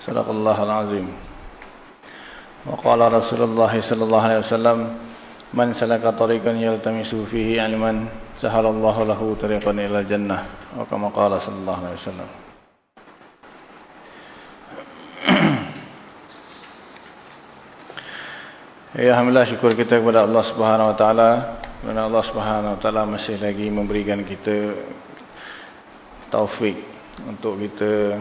صدق الله العظيم وقال رسول الله صلى الله عليه وسلم من سلك طريقا يلتمس فيه علما سهل الله له طريقا إلى الجنة وكما قال صلى الله عليه وسلم Ya Alhamdulillah syukur kita kepada Allah Subhanahu Wa Taala kerana Allah Subhanahu Wa Taala masih lagi memberikan kita taufik untuk kita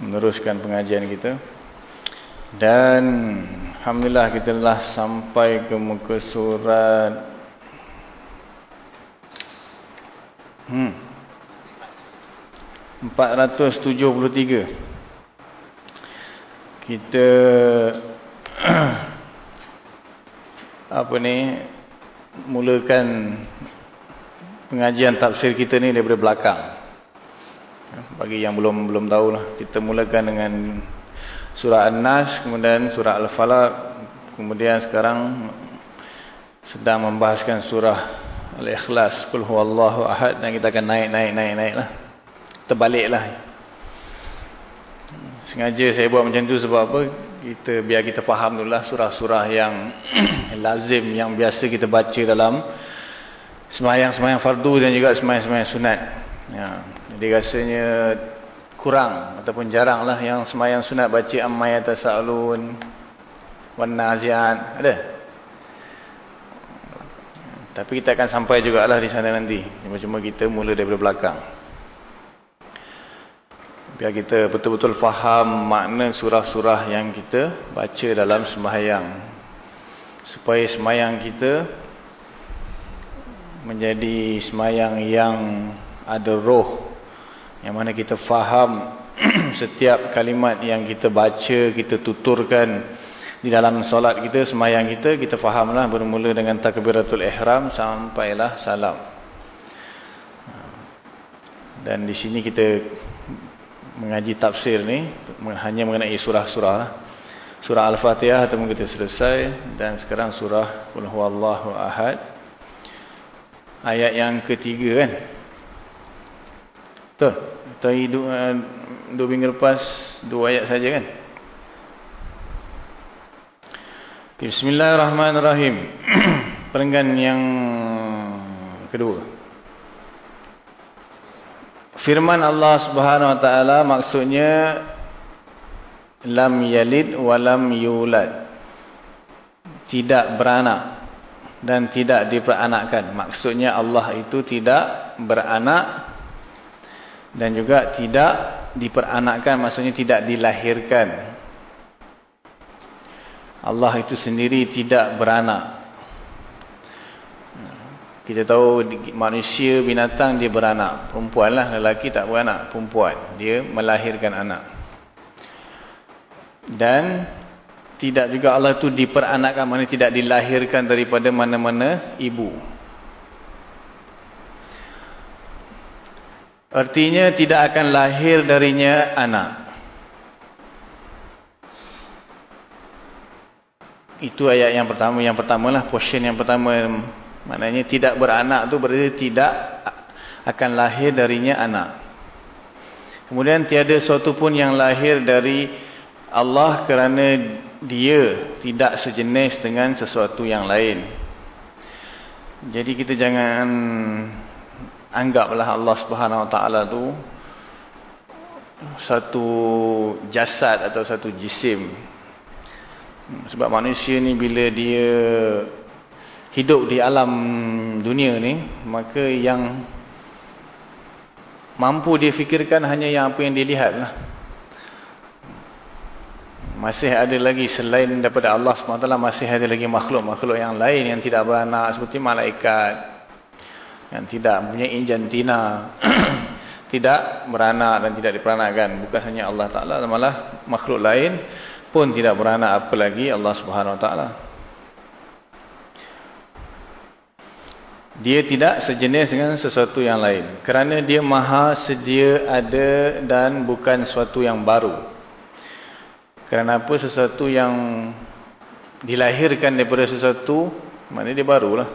meneruskan pengajian kita. Dan Alhamdulillah kita telah sampai ke muka surat. Hmm, 473 kita apa ni mulakan pengajian tafsir kita ni daripada belakang bagi yang belum belum tahu lah kita mulakan dengan surah An-Nas kemudian surah Al-Falaq kemudian sekarang sedang membahaskan surah Al-Ikhlas Qul huwallahu ahad dan kita akan naik naik naik naik lah sengaja saya buat macam tu sebab apa? Kita biar kita faham dulu lah surah-surah yang lazim yang biasa kita baca dalam semayang-semayang fardu dan juga semayang-semayang sunat ya. jadi rasanya kurang ataupun jarang lah yang semayang sunat baca ammayat tasa'alun wan nazian ada? Tapi kita akan sampai jugalah di sana nanti. Cuma-cuma kita mula daripada belakang. Biar kita betul-betul faham makna surah-surah yang kita baca dalam sembahyang. Supaya sembahyang kita menjadi sembahyang yang ada roh yang mana kita faham setiap kalimat yang kita baca kita tuturkan di dalam solat kita sembahyang kita kita fahamlah bermula dengan takbiratul ihram sampailah salam dan di sini kita mengaji tafsir ni hanya mengenai surah-surah lah. Surah Al-Fatihah ataupun kita selesai dan sekarang surah Qul huwallahu ahad. Ayat yang ketiga kan. Betul. Tadi dua, dua minggu lepas dua ayat saja kan. Bismillahirrahmanirrahim. Perenggan yang kedua. Firman Allah Subhanahu wa taala maksudnya lam yalid wa lam yulad. Tidak beranak dan tidak diperanakkan. Maksudnya Allah itu tidak beranak dan juga tidak diperanakkan maksudnya tidak dilahirkan. Allah itu sendiri tidak beranak. Kita tahu manusia, binatang dia beranak. Perempuan lah, lelaki tak beranak. Perempuan, dia melahirkan anak. Dan tidak juga Allah itu diperanakkan, mana tidak dilahirkan daripada mana-mana ibu. Artinya tidak akan lahir darinya anak. Itu ayat yang pertama. Yang pertama lah, portion yang pertama Maknanya tidak beranak tu berarti tidak akan lahir darinya anak. Kemudian tiada sesuatu pun yang lahir dari Allah kerana dia tidak sejenis dengan sesuatu yang lain. Jadi kita jangan anggaplah Allah Subhanahu Wa Taala tu satu jasad atau satu jisim Sebab manusia ni bila dia hidup di alam dunia ni, maka yang mampu dia fikirkan hanya yang apa yang dia lihat lah. Masih ada lagi selain daripada Allah SWT, masih ada lagi makhluk-makhluk yang lain yang tidak beranak seperti malaikat. Yang tidak mempunyai jantina. tidak beranak dan tidak diperanakkan. Bukan hanya Allah Ta'ala, malah makhluk lain pun tidak beranak apa lagi Allah Subhanahu Wa Ta'ala. Dia tidak sejenis dengan sesuatu yang lain. Kerana dia maha sedia ada dan bukan sesuatu yang baru. Kerana apa sesuatu yang dilahirkan daripada sesuatu, maknanya dia barulah.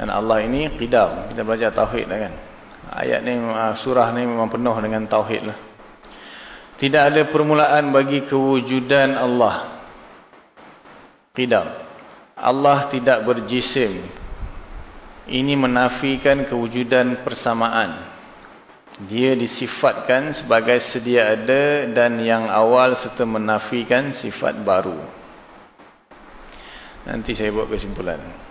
Dan Allah ini qidam. Kita belajar tauhid lah kan. Ayat ni, ah, surah ni memang penuh dengan tauhid lah. Tidak ada permulaan bagi kewujudan Allah. Qidam. Allah tidak berjisim. Ini menafikan kewujudan persamaan. Dia disifatkan sebagai sedia ada dan yang awal serta menafikan sifat baru. Nanti saya buat kesimpulan.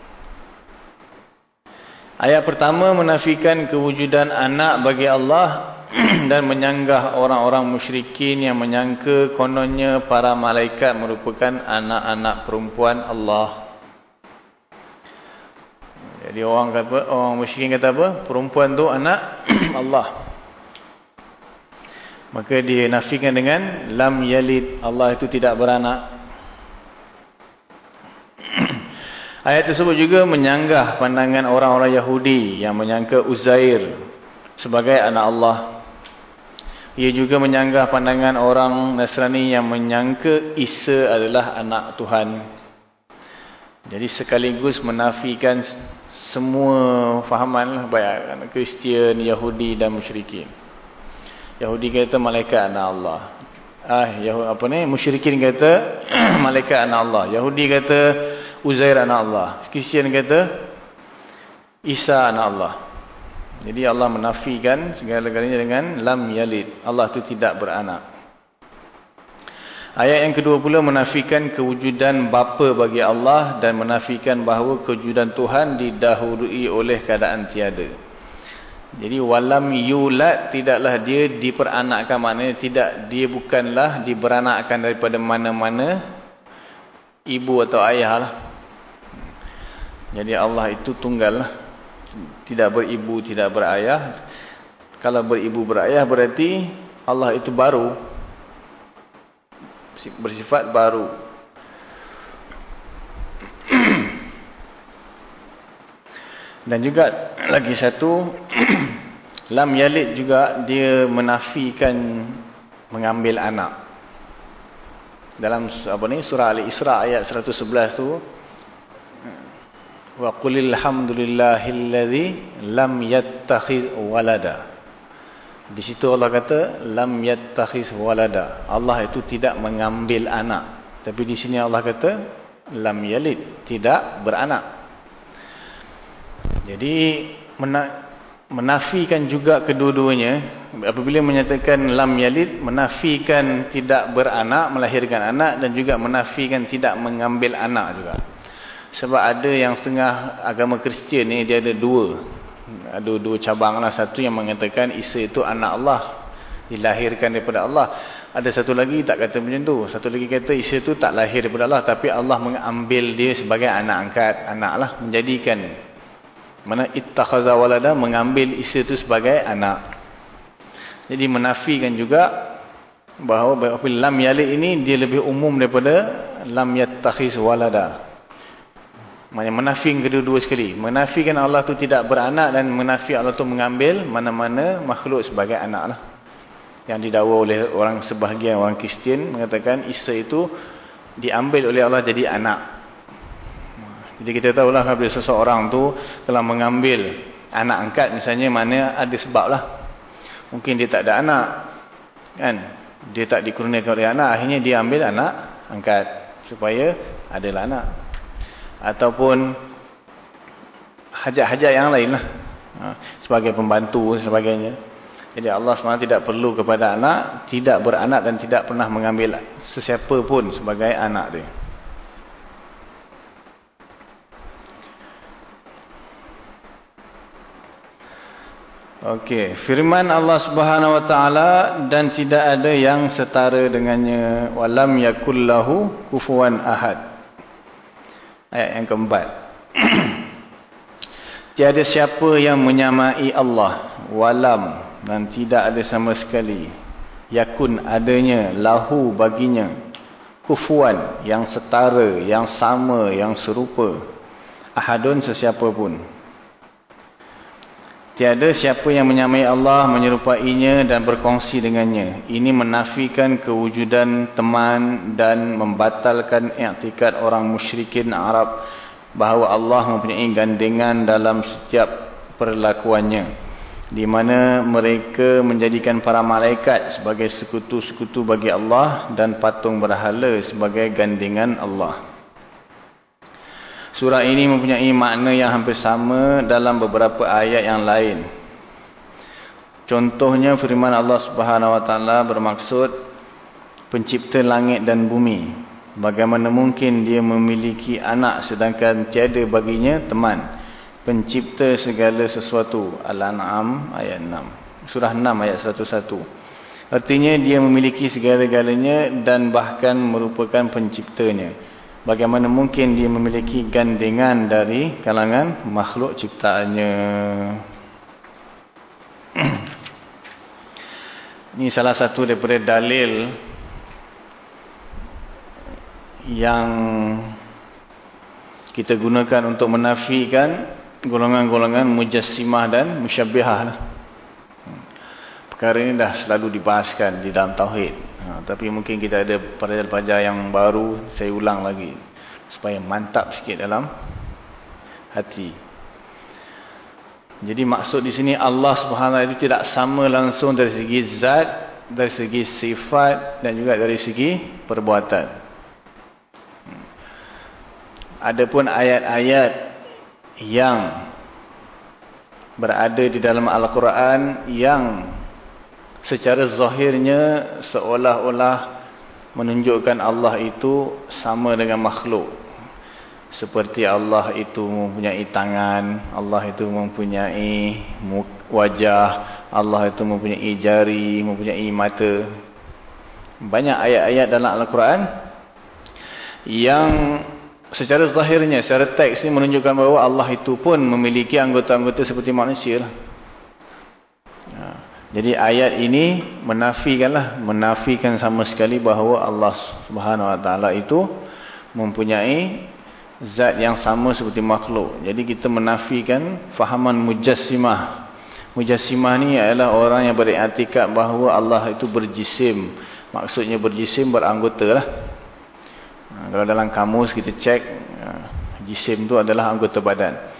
Ayat pertama menafikan kewujudan anak bagi Allah dan menyanggah orang-orang musyrikin yang menyangka kononnya para malaikat merupakan anak-anak perempuan Allah. Jadi orang kata orang musyrikin kata apa? Perempuan tu anak Allah. Maka dia nafikan dengan lam yalid Allah itu tidak beranak. Ayat tersebut juga menyanggah pandangan orang-orang Yahudi yang menyangka Uzair sebagai anak Allah. Ia juga menyanggah pandangan orang Nasrani yang menyangka Isa adalah anak Tuhan. Jadi sekaligus menafikan semua fahaman baik Kristian, Yahudi dan musyrikin. Yahudi kata malaikat anak Allah. Ah, Yahudi apa ni? Musyrikin kata malaikat anak Allah. Yahudi kata Uzair anak Allah. Kristian kata Isa anak Allah. Jadi Allah menafikan segala-galanya dengan lam yalid. Allah itu tidak beranak. Ayat yang kedua pula menafikan kewujudan bapa bagi Allah dan menafikan bahawa kewujudan Tuhan didahului oleh keadaan tiada. Jadi walam yulad tidaklah dia diperanakkan maknanya tidak dia bukanlah diberanakkan daripada mana-mana ibu atau ayah lah. Jadi Allah itu tunggal lah. Tidak beribu, tidak berayah. Kalau beribu berayah berarti Allah itu baru. Bersifat baru. Dan juga lagi satu. Lam Yalid juga dia menafikan mengambil anak. Dalam apa ni surah Al-Isra ayat 111 tu wa qulil hamdulillahilladzi lam yattakhiz walada. Di situ Allah kata lam yattakhiz walada. Allah itu tidak mengambil anak. Tapi di sini Allah kata lam yalid. Tidak beranak. Jadi menafikan juga kedua-duanya apabila menyatakan lam yalid menafikan tidak beranak melahirkan anak dan juga menafikan tidak mengambil anak juga sebab ada yang setengah agama Kristian ni dia ada dua. Ada dua cabang lah. Satu yang mengatakan Isa itu anak Allah. Dilahirkan daripada Allah. Ada satu lagi tak kata macam tu. Satu lagi kata Isa itu tak lahir daripada Allah. Tapi Allah mengambil dia sebagai anak angkat. Anak lah. Menjadikan. Mana ittakhaza walada mengambil Isa itu sebagai anak. Jadi menafikan juga bahawa lam yalid ini dia lebih umum daripada lam yattakhiz walada. Maksudnya menafikan kedua-dua sekali. Menafikan Allah tu tidak beranak dan menafikan Allah tu mengambil mana-mana makhluk sebagai anak lah. Yang didakwa oleh orang sebahagian orang Kristian mengatakan Isa itu diambil oleh Allah jadi anak. Jadi kita tahulah bila seseorang tu telah mengambil anak angkat misalnya mana ada sebab lah. Mungkin dia tak ada anak. Kan? Dia tak dikurniakan oleh anak. Akhirnya dia ambil anak angkat. Supaya adalah anak ataupun hajat-hajat yang lain lah ha, sebagai pembantu dan sebagainya Jadi Allah SWT tidak perlu kepada anak, tidak beranak dan tidak pernah mengambil sesiapa pun sebagai anak dia. Okey, firman Allah Subhanahu wa taala dan tidak ada yang setara dengannya walam yakullahu kufuwan ahad. Ayat yang keempat. Tiada siapa yang menyamai Allah walam dan tidak ada sama sekali yakun adanya lahu baginya kufuwan yang setara, yang sama, yang serupa ahadun sesiapa pun. Tiada siapa yang menyamai Allah, menyerupainya dan berkongsi dengannya. Ini menafikan kewujudan teman dan membatalkan i'tikad orang musyrikin Arab bahawa Allah mempunyai gandengan dalam setiap perlakuannya. Di mana mereka menjadikan para malaikat sebagai sekutu-sekutu bagi Allah dan patung berhala sebagai gandengan Allah. Surah ini mempunyai makna yang hampir sama dalam beberapa ayat yang lain. Contohnya firman Allah Subhanahu Wa Taala bermaksud pencipta langit dan bumi. Bagaimana mungkin dia memiliki anak sedangkan tiada baginya teman. Pencipta segala sesuatu. Al-An'am ayat 6. Surah 6 ayat 101. Artinya dia memiliki segala-galanya dan bahkan merupakan penciptanya. Bagaimana mungkin dia memiliki gandengan dari kalangan makhluk ciptaannya. Ini salah satu daripada dalil yang kita gunakan untuk menafikan golongan-golongan mujassimah dan musyabbihah. Perkara ini dah selalu dibahaskan di dalam tauhid. Ha, tapi mungkin kita ada pelajar-pelajar yang baru, saya ulang lagi. Supaya mantap sikit dalam hati. Jadi maksud di sini Allah subhanahu itu tidak sama langsung dari segi zat, dari segi sifat dan juga dari segi perbuatan. Adapun ayat-ayat yang berada di dalam Al-Quran yang secara zahirnya seolah-olah menunjukkan Allah itu sama dengan makhluk. Seperti Allah itu mempunyai tangan, Allah itu mempunyai wajah, Allah itu mempunyai jari, mempunyai mata. Banyak ayat-ayat dalam Al-Quran yang secara zahirnya, secara teks ini menunjukkan bahawa Allah itu pun memiliki anggota-anggota seperti manusia. Jadi ayat ini menafikanlah, menafikan sama sekali bahawa Allah Subhanahu Wa Taala itu mempunyai zat yang sama seperti makhluk. Jadi kita menafikan fahaman mujassimah. Mujassimah ni adalah orang yang beriktikad bahawa Allah itu berjisim. Maksudnya berjisim beranggota lah. Kalau dalam kamus kita cek, jisim tu adalah anggota badan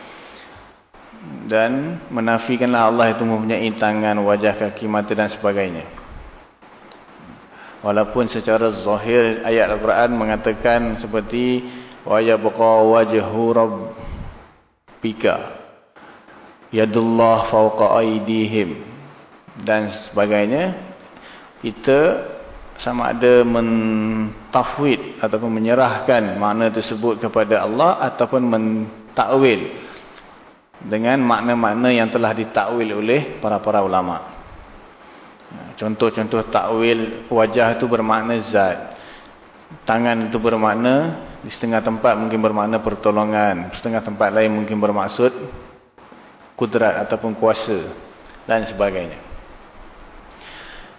dan menafikanlah Allah itu mempunyai tangan, wajah, kaki, mata dan sebagainya. Walaupun secara zahir ayat Al-Quran mengatakan seperti wa yabqa wajhu rabbika yadullah fawqa aydihim. Dan sebagainya. Kita sama ada mentafwid ataupun menyerahkan makna tersebut kepada Allah ataupun mentakwil dengan makna-makna yang telah ditakwil oleh para-para ulama. Contoh-contoh takwil wajah itu bermakna zat. Tangan itu bermakna di setengah tempat mungkin bermakna pertolongan, setengah tempat lain mungkin bermaksud kudrat ataupun kuasa dan sebagainya.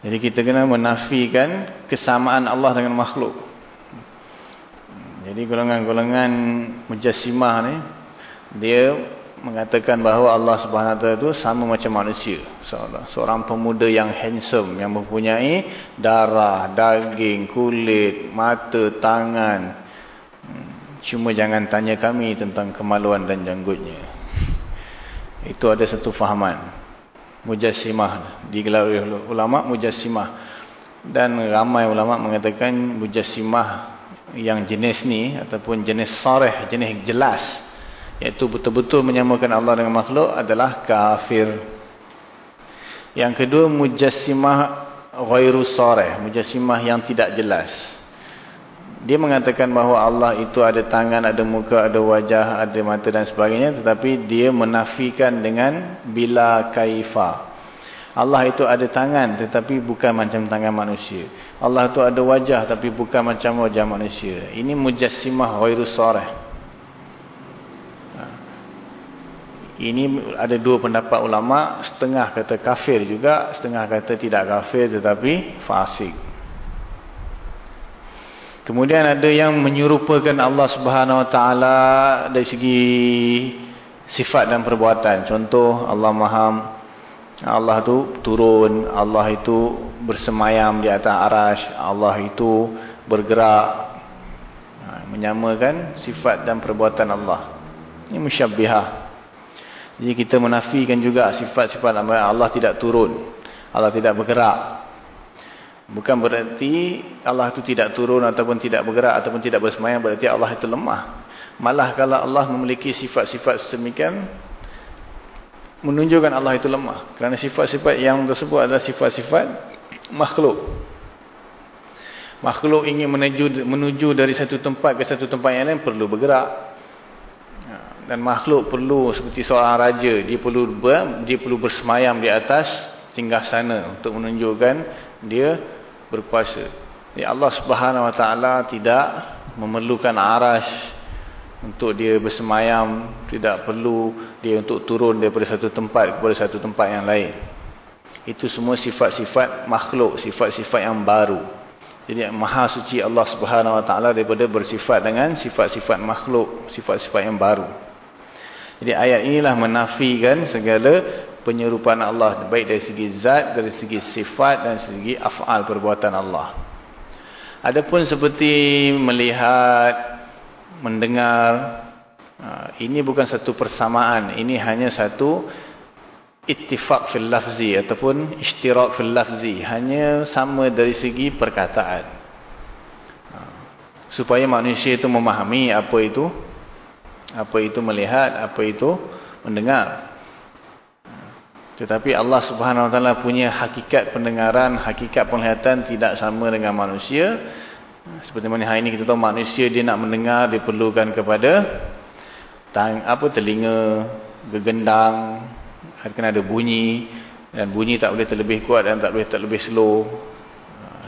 Jadi kita kena menafikan kesamaan Allah dengan makhluk. Jadi golongan-golongan mujassimah ni dia mengatakan bahawa Allah Subhanahu Wa Taala itu sama macam manusia. Seorang, pemuda yang handsome yang mempunyai darah, daging, kulit, mata, tangan. Hmm, cuma jangan tanya kami tentang kemaluan dan janggutnya. Itu ada satu fahaman. Mujassimah digelar oleh ulama mujassimah. Dan ramai ulama mengatakan mujassimah yang jenis ni ataupun jenis sarih, jenis jelas iaitu betul-betul menyamakan Allah dengan makhluk adalah kafir Yang kedua mujassimah ghairu sarih, mujassimah yang tidak jelas. Dia mengatakan bahawa Allah itu ada tangan, ada muka, ada wajah, ada mata dan sebagainya tetapi dia menafikan dengan bila kaifa. Allah itu ada tangan tetapi bukan macam tangan manusia. Allah itu ada wajah tapi bukan macam wajah manusia. Ini mujassimah ghairu sarih. Ini ada dua pendapat ulama, setengah kata kafir juga, setengah kata tidak kafir tetapi fasik. Kemudian ada yang menyerupakan Allah Subhanahu Wa Taala dari segi sifat dan perbuatan. Contoh Allah Maha Allah itu turun, Allah itu bersemayam di atas arash, Allah itu bergerak. Ha, menyamakan sifat dan perbuatan Allah. Ini musyabbihah. Jadi kita menafikan juga sifat-sifat Allah tidak turun. Allah tidak bergerak. Bukan berarti Allah itu tidak turun ataupun tidak bergerak ataupun tidak bersemayam berarti Allah itu lemah. Malah kalau Allah memiliki sifat-sifat semikian menunjukkan Allah itu lemah. Kerana sifat-sifat yang tersebut adalah sifat-sifat makhluk. Makhluk ingin menuju, menuju dari satu tempat ke satu tempat yang lain perlu bergerak dan makhluk perlu seperti seorang raja dia perlu ber, dia perlu bersemayam di atas singgah sana untuk menunjukkan dia berkuasa. Jadi Allah Subhanahu Wa Taala tidak memerlukan arash untuk dia bersemayam, tidak perlu dia untuk turun daripada satu tempat kepada satu tempat yang lain. Itu semua sifat-sifat makhluk, sifat-sifat yang baru. Jadi maha suci Allah Subhanahu Wa Taala daripada bersifat dengan sifat-sifat makhluk, sifat-sifat yang baru. Jadi ayat inilah menafikan segala penyerupaan Allah baik dari segi zat, dari segi sifat dan segi af'al perbuatan Allah. Adapun seperti melihat, mendengar, ha, ini bukan satu persamaan, ini hanya satu ittifaq fil lafzi ataupun ishtirak fil lafzi, hanya sama dari segi perkataan. Ha, supaya manusia itu memahami apa itu apa itu melihat, apa itu mendengar. Tetapi Allah Subhanahu Wa Taala punya hakikat pendengaran, hakikat penglihatan tidak sama dengan manusia. Seperti mana hari ini kita tahu manusia dia nak mendengar, dia perlukan kepada tang, apa telinga, gegendang, kena ada bunyi dan bunyi tak boleh terlebih kuat dan tak boleh terlebih slow.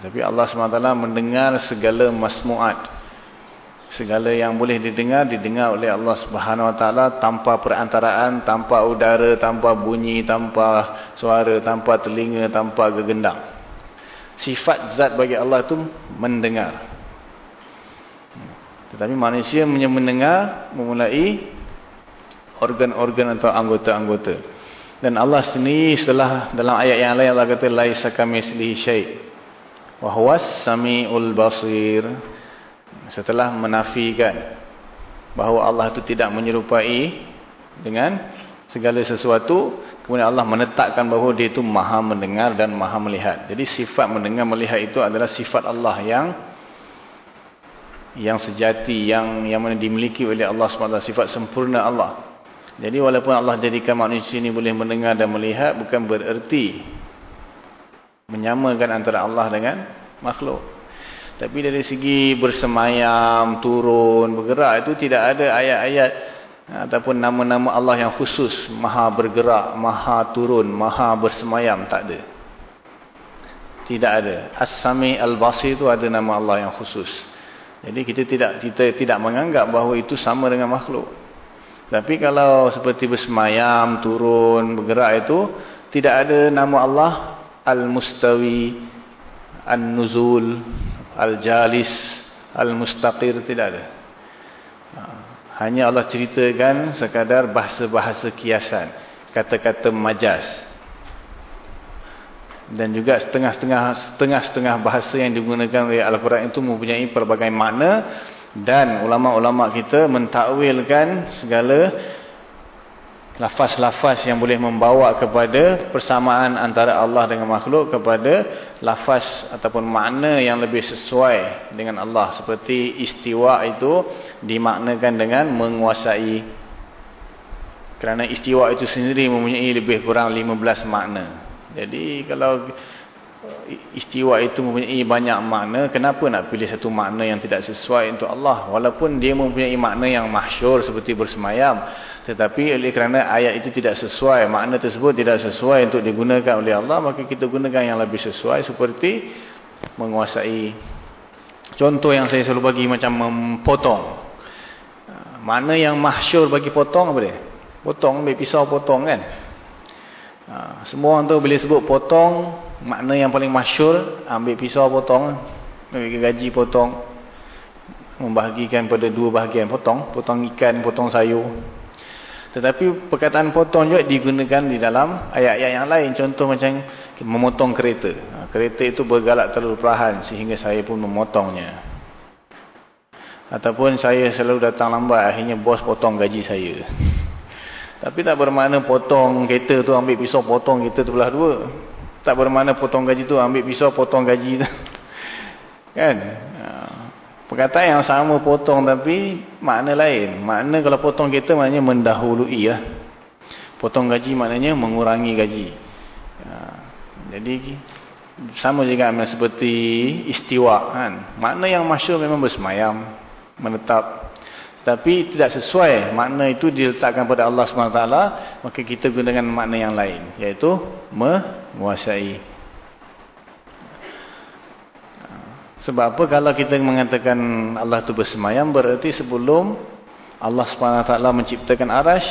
Tapi Allah Subhanahu Wa Taala mendengar segala masmuat segala yang boleh didengar didengar oleh Allah Subhanahu Wa Taala tanpa perantaraan, tanpa udara, tanpa bunyi, tanpa suara, tanpa telinga, tanpa gegendang. Sifat zat bagi Allah itu mendengar. Tetapi manusia punya mendengar memulai organ-organ atau anggota-anggota. Dan Allah sendiri setelah dalam ayat yang lain Allah kata laisa kamitslihi syai' wa huwas samiul basir setelah menafikan bahawa Allah itu tidak menyerupai dengan segala sesuatu kemudian Allah menetapkan bahawa dia itu maha mendengar dan maha melihat. Jadi sifat mendengar melihat itu adalah sifat Allah yang yang sejati yang yang mana dimiliki oleh Allah SWT sifat sempurna Allah. Jadi walaupun Allah jadikan manusia ini boleh mendengar dan melihat bukan bererti menyamakan antara Allah dengan makhluk tapi dari segi bersemayam, turun, bergerak itu tidak ada ayat-ayat ataupun nama-nama Allah yang khusus. Maha bergerak, maha turun, maha bersemayam. Tak ada. Tidak ada. As-Sami Al-Basir itu ada nama Allah yang khusus. Jadi kita tidak kita tidak menganggap bahawa itu sama dengan makhluk. Tapi kalau seperti bersemayam, turun, bergerak itu tidak ada nama Allah Al-Mustawi, An-Nuzul, Al-Jalis, Al-Mustaqir, tidak ada. Ha, hanya Allah ceritakan sekadar bahasa-bahasa kiasan. Kata-kata majas. Dan juga setengah-setengah setengah-setengah bahasa yang digunakan oleh Al-Quran itu mempunyai pelbagai makna. Dan ulama-ulama kita mentakwilkan segala lafaz-lafaz yang boleh membawa kepada persamaan antara Allah dengan makhluk kepada lafaz ataupun makna yang lebih sesuai dengan Allah. Seperti istiwa itu dimaknakan dengan menguasai. Kerana istiwa itu sendiri mempunyai lebih kurang 15 makna. Jadi kalau istiwa itu mempunyai banyak makna, kenapa nak pilih satu makna yang tidak sesuai untuk Allah? Walaupun dia mempunyai makna yang mahsyur seperti bersemayam. Tetapi oleh kerana ayat itu tidak sesuai, makna tersebut tidak sesuai untuk digunakan oleh Allah, maka kita gunakan yang lebih sesuai seperti menguasai. Contoh yang saya selalu bagi macam memotong. Mana yang mahsyur bagi potong apa dia? Potong, ambil pisau potong kan? Ha, semua orang tu boleh sebut potong, makna yang paling masyur, ambil pisau potong, ambil gaji potong, membahagikan pada dua bahagian potong, potong ikan, potong sayur. Tetapi perkataan potong juga digunakan di dalam ayat-ayat yang lain. Contoh macam memotong kereta. Ha, kereta itu bergalak terlalu perlahan sehingga saya pun memotongnya. Ataupun saya selalu datang lambat, akhirnya bos potong gaji saya. Tapi tak bermakna potong kereta tu ambil pisau potong kereta tu belah dua. Tak bermakna potong gaji tu ambil pisau potong gaji tu. Kan? Ha. Perkataan yang sama potong tapi makna lain. Makna kalau potong kereta maknanya mendahului lah. Potong gaji maknanya mengurangi gaji. Ha. Jadi sama juga seperti istiwa kan. Makna yang masyur memang bersemayam, menetap tapi tidak sesuai makna itu diletakkan pada Allah SWT maka kita gunakan makna yang lain iaitu menguasai. Sebab apa? Kalau kita mengatakan Allah itu bersemayam berarti sebelum Allah SWT menciptakan arash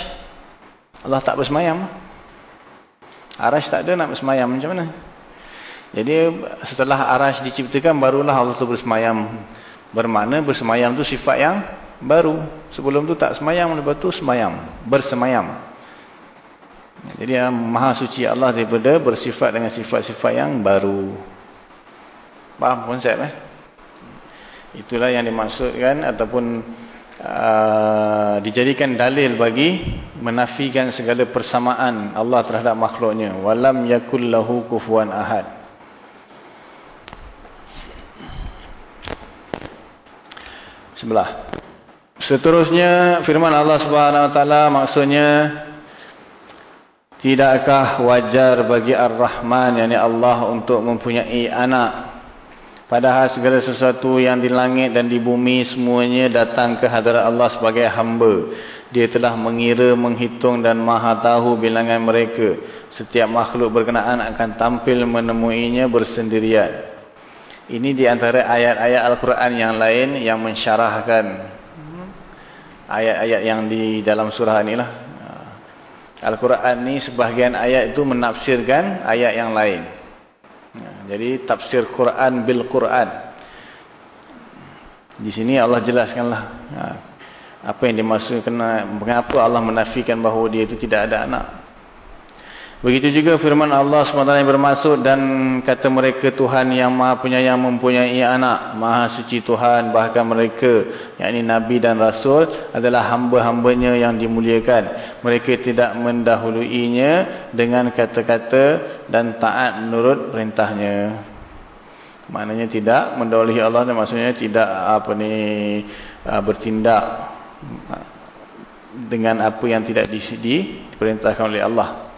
Allah tak bersemayam. Arash tak ada nak bersemayam macam mana? Jadi setelah arash diciptakan barulah Allah itu bersemayam. Bermakna bersemayam itu sifat yang baru. Sebelum tu tak semayam, lepas tu semayam. Bersemayam. Jadi yang maha suci Allah daripada bersifat dengan sifat-sifat yang baru. Faham konsep eh? Itulah yang dimaksudkan ataupun uh, dijadikan dalil bagi menafikan segala persamaan Allah terhadap makhluknya. Walam yakullahu kufuan ahad. Sebelah. Seterusnya firman Allah Subhanahu wa taala maksudnya tidakkah wajar bagi Ar-Rahman yakni Allah untuk mempunyai anak? Padahal segala sesuatu yang di langit dan di bumi semuanya datang ke hadirat Allah sebagai hamba. Dia telah mengira menghitung dan maha tahu bilangan mereka. Setiap makhluk berkenaan akan tampil menemuinya bersendirian. Ini di antara ayat-ayat Al-Quran yang lain yang mensyarahkan ayat-ayat yang di dalam surah inilah. Al-Quran ni sebahagian ayat itu menafsirkan ayat yang lain. Jadi tafsir Quran bil Quran. Di sini Allah jelaskanlah apa yang dimaksudkan mengapa Allah menafikan bahawa dia itu tidak ada anak. Begitu juga firman Allah SWT yang bermaksud dan kata mereka Tuhan yang maha penyayang mempunyai anak. Maha suci Tuhan bahkan mereka yakni Nabi dan Rasul adalah hamba-hambanya yang dimuliakan. Mereka tidak mendahuluinya dengan kata-kata dan taat menurut perintahnya. Maknanya tidak mendahului Allah dan maksudnya tidak apa ni bertindak dengan apa yang tidak diperintahkan oleh Allah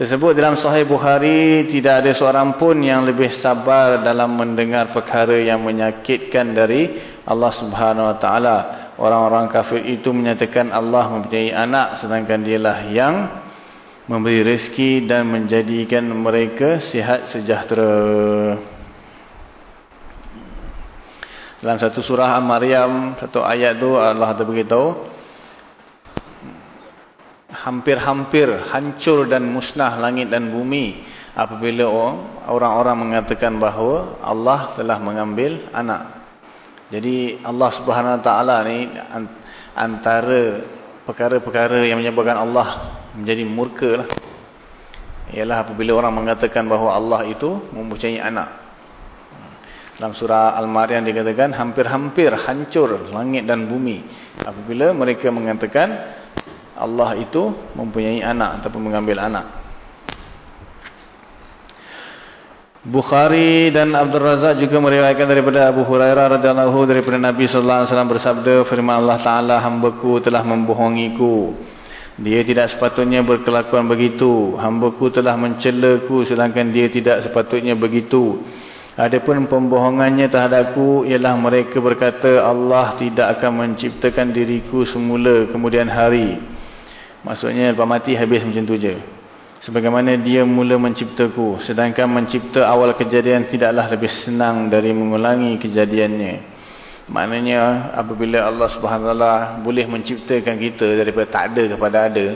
tersebut dalam sahih Bukhari tidak ada seorang pun yang lebih sabar dalam mendengar perkara yang menyakitkan dari Allah Subhanahu Wa Taala. Orang-orang kafir itu menyatakan Allah mempunyai anak sedangkan dialah yang memberi rezeki dan menjadikan mereka sihat sejahtera. Dalam satu surah Al-Maryam, satu ayat tu Allah ada beritahu hampir-hampir hancur dan musnah langit dan bumi apabila orang-orang mengatakan bahawa Allah telah mengambil anak. Jadi Allah Subhanahu Wa Taala ni antara perkara-perkara yang menyebabkan Allah menjadi murka lah. Ialah apabila orang mengatakan bahawa Allah itu mempunyai anak. Dalam surah Al-Maryam dikatakan hampir-hampir hancur langit dan bumi apabila mereka mengatakan Allah itu mempunyai anak ataupun mengambil anak. Bukhari dan Abdul Razak juga meriwayatkan daripada Abu Hurairah radhiyallahu daripada Nabi sallallahu alaihi wasallam bersabda firman Allah taala hamba-Ku telah membohongiku Dia tidak sepatutnya berkelakuan begitu. Hambaku telah mencelaku sedangkan dia tidak sepatutnya begitu. Adapun pembohongannya terhadapku ialah mereka berkata Allah tidak akan menciptakan diriku semula kemudian hari. Maksudnya lepas mati habis macam tu je. Sebagaimana dia mula menciptaku. Sedangkan mencipta awal kejadian tidaklah lebih senang dari mengulangi kejadiannya. Maknanya apabila Allah Subhanahu Wa boleh menciptakan kita daripada tak ada kepada ada.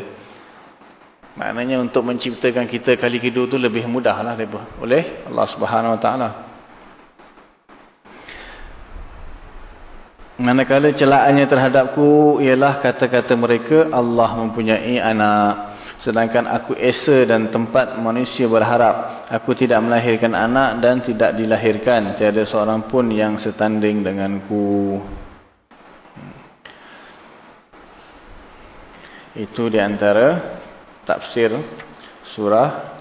Maknanya untuk menciptakan kita kali kedua tu lebih mudahlah daripada oleh Allah Subhanahu Wa Taala. Manakala celaannya terhadapku ialah kata-kata mereka Allah mempunyai anak. Sedangkan aku esa dan tempat manusia berharap. Aku tidak melahirkan anak dan tidak dilahirkan. Tiada seorang pun yang setanding denganku. Itu di antara tafsir surah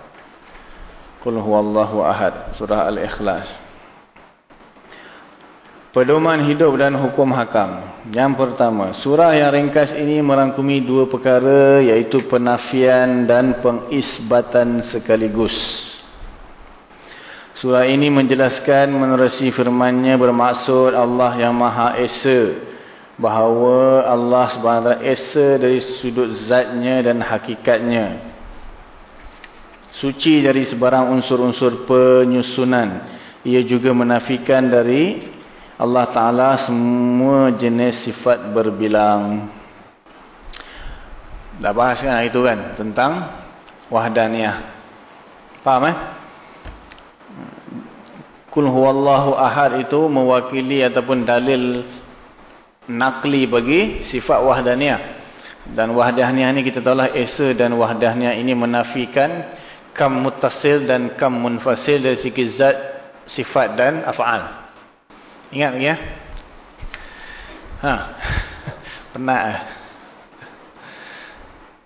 Qul huwallahu ahad. Surah Al-Ikhlas. Pedoman hidup dan hukum hakam. Yang pertama, surah yang ringkas ini merangkumi dua perkara iaitu penafian dan pengisbatan sekaligus. Surah ini menjelaskan menerusi firman-Nya bermaksud Allah yang Maha Esa bahawa Allah Subhanahu esa dari sudut zatnya dan hakikatnya. Suci dari sebarang unsur-unsur penyusunan. Ia juga menafikan dari Allah Ta'ala semua jenis sifat berbilang. Dah bahas kan itu kan? Tentang wahdaniyah. Faham eh? Kul huwallahu ahad itu mewakili ataupun dalil nakli bagi sifat wahdaniyah. Dan wahdaniyah ni kita tahu lah esa dan wahdaniyah ini menafikan kam mutasil dan kam munfasil dari segi zat, sifat dan af'al. Ingat lagi ya? Ha. Pernah eh?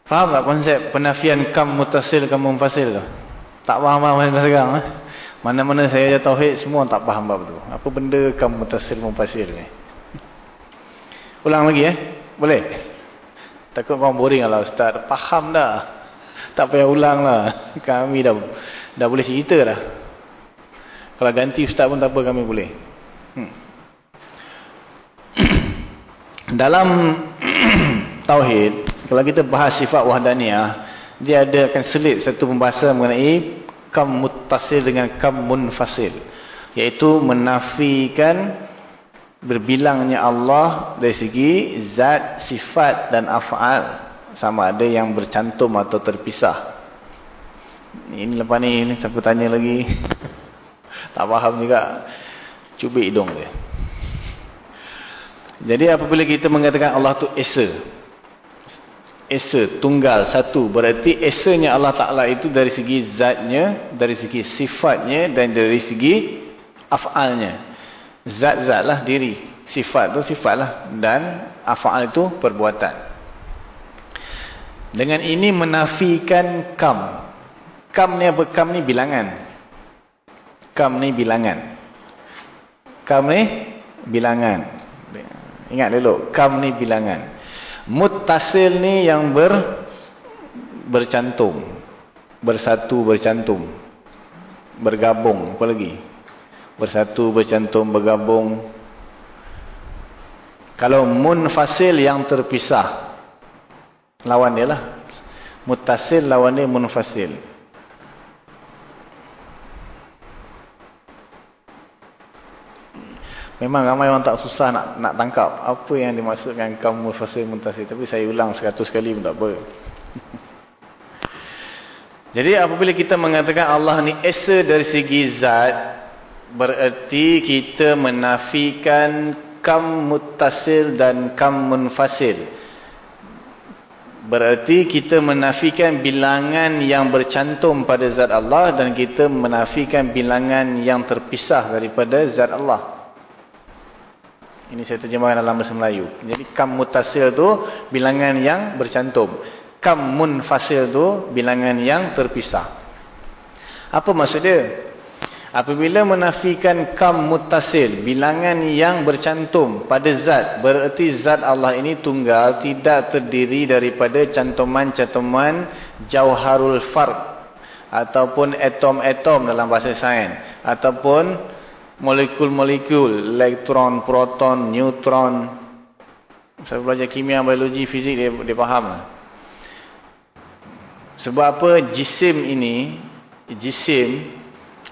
Faham tak konsep penafian kam mutasil kam munfasil tu? Tak faham apa yang sekarang eh? Mana-mana saya ajar tauhid semua tak faham apa tu. Apa benda kam mutasil munfasil ni? Ulang lagi eh? Boleh? Takut kau boring lah ustaz. Faham dah. Tak payah ulang lah. Kami dah dah boleh cerita dah. Kalau ganti ustaz pun tak apa kami boleh. Hmm. Dalam Tauhid, kalau kita bahas sifat wahdaniyah, dia ada akan selit satu pembahasan mengenai kam muttasil dengan kam munfasil. Iaitu menafikan berbilangnya Allah dari segi zat, sifat dan af'al. Sama ada yang bercantum atau terpisah. Ini lepas ni, ini aku tanya lagi. tak faham juga cubit hidung dia. Jadi apabila kita mengatakan Allah tu Esa. Esa, tunggal, satu. Berarti Esanya Allah Ta'ala itu dari segi zatnya, dari segi sifatnya dan dari segi af'alnya. Zat-zat lah diri. Sifat tu sifat lah. Dan af'al itu perbuatan. Dengan ini menafikan kam. Kam ni apa? Kam ni bilangan. Kam ni bilangan. Kam ni bilangan. Ingat dulu, kam ni bilangan. Muttasil ni yang ber bercantum. Bersatu bercantum. Bergabung, apa lagi? Bersatu bercantum, bergabung. Kalau munfasil yang terpisah. Lawan dia lah. Muttasil lawan dia munfasil. Memang ramai orang tak susah nak nak tangkap apa yang dimaksudkan kamu fasa muntasi. Tapi saya ulang seratus kali pun tak apa. Jadi apabila kita mengatakan Allah ni esa dari segi zat. Bererti kita menafikan kam mutasil dan kam munfasil. Bererti kita menafikan bilangan yang bercantum pada zat Allah. Dan kita menafikan bilangan yang terpisah daripada zat Allah. Ini saya terjemahkan dalam bahasa Melayu. Jadi kam mutasil tu bilangan yang bercantum. Kam munfasil tu bilangan yang terpisah. Apa maksud dia? Apabila menafikan kam mutasil, bilangan yang bercantum pada zat, bererti zat Allah ini tunggal, tidak terdiri daripada cantuman-cantuman jauharul farq ataupun atom-atom dalam bahasa sains ataupun molekul-molekul, elektron, proton, neutron. Saya belajar kimia, biologi, fizik dia, dia faham. Sebab apa jisim ini, jisim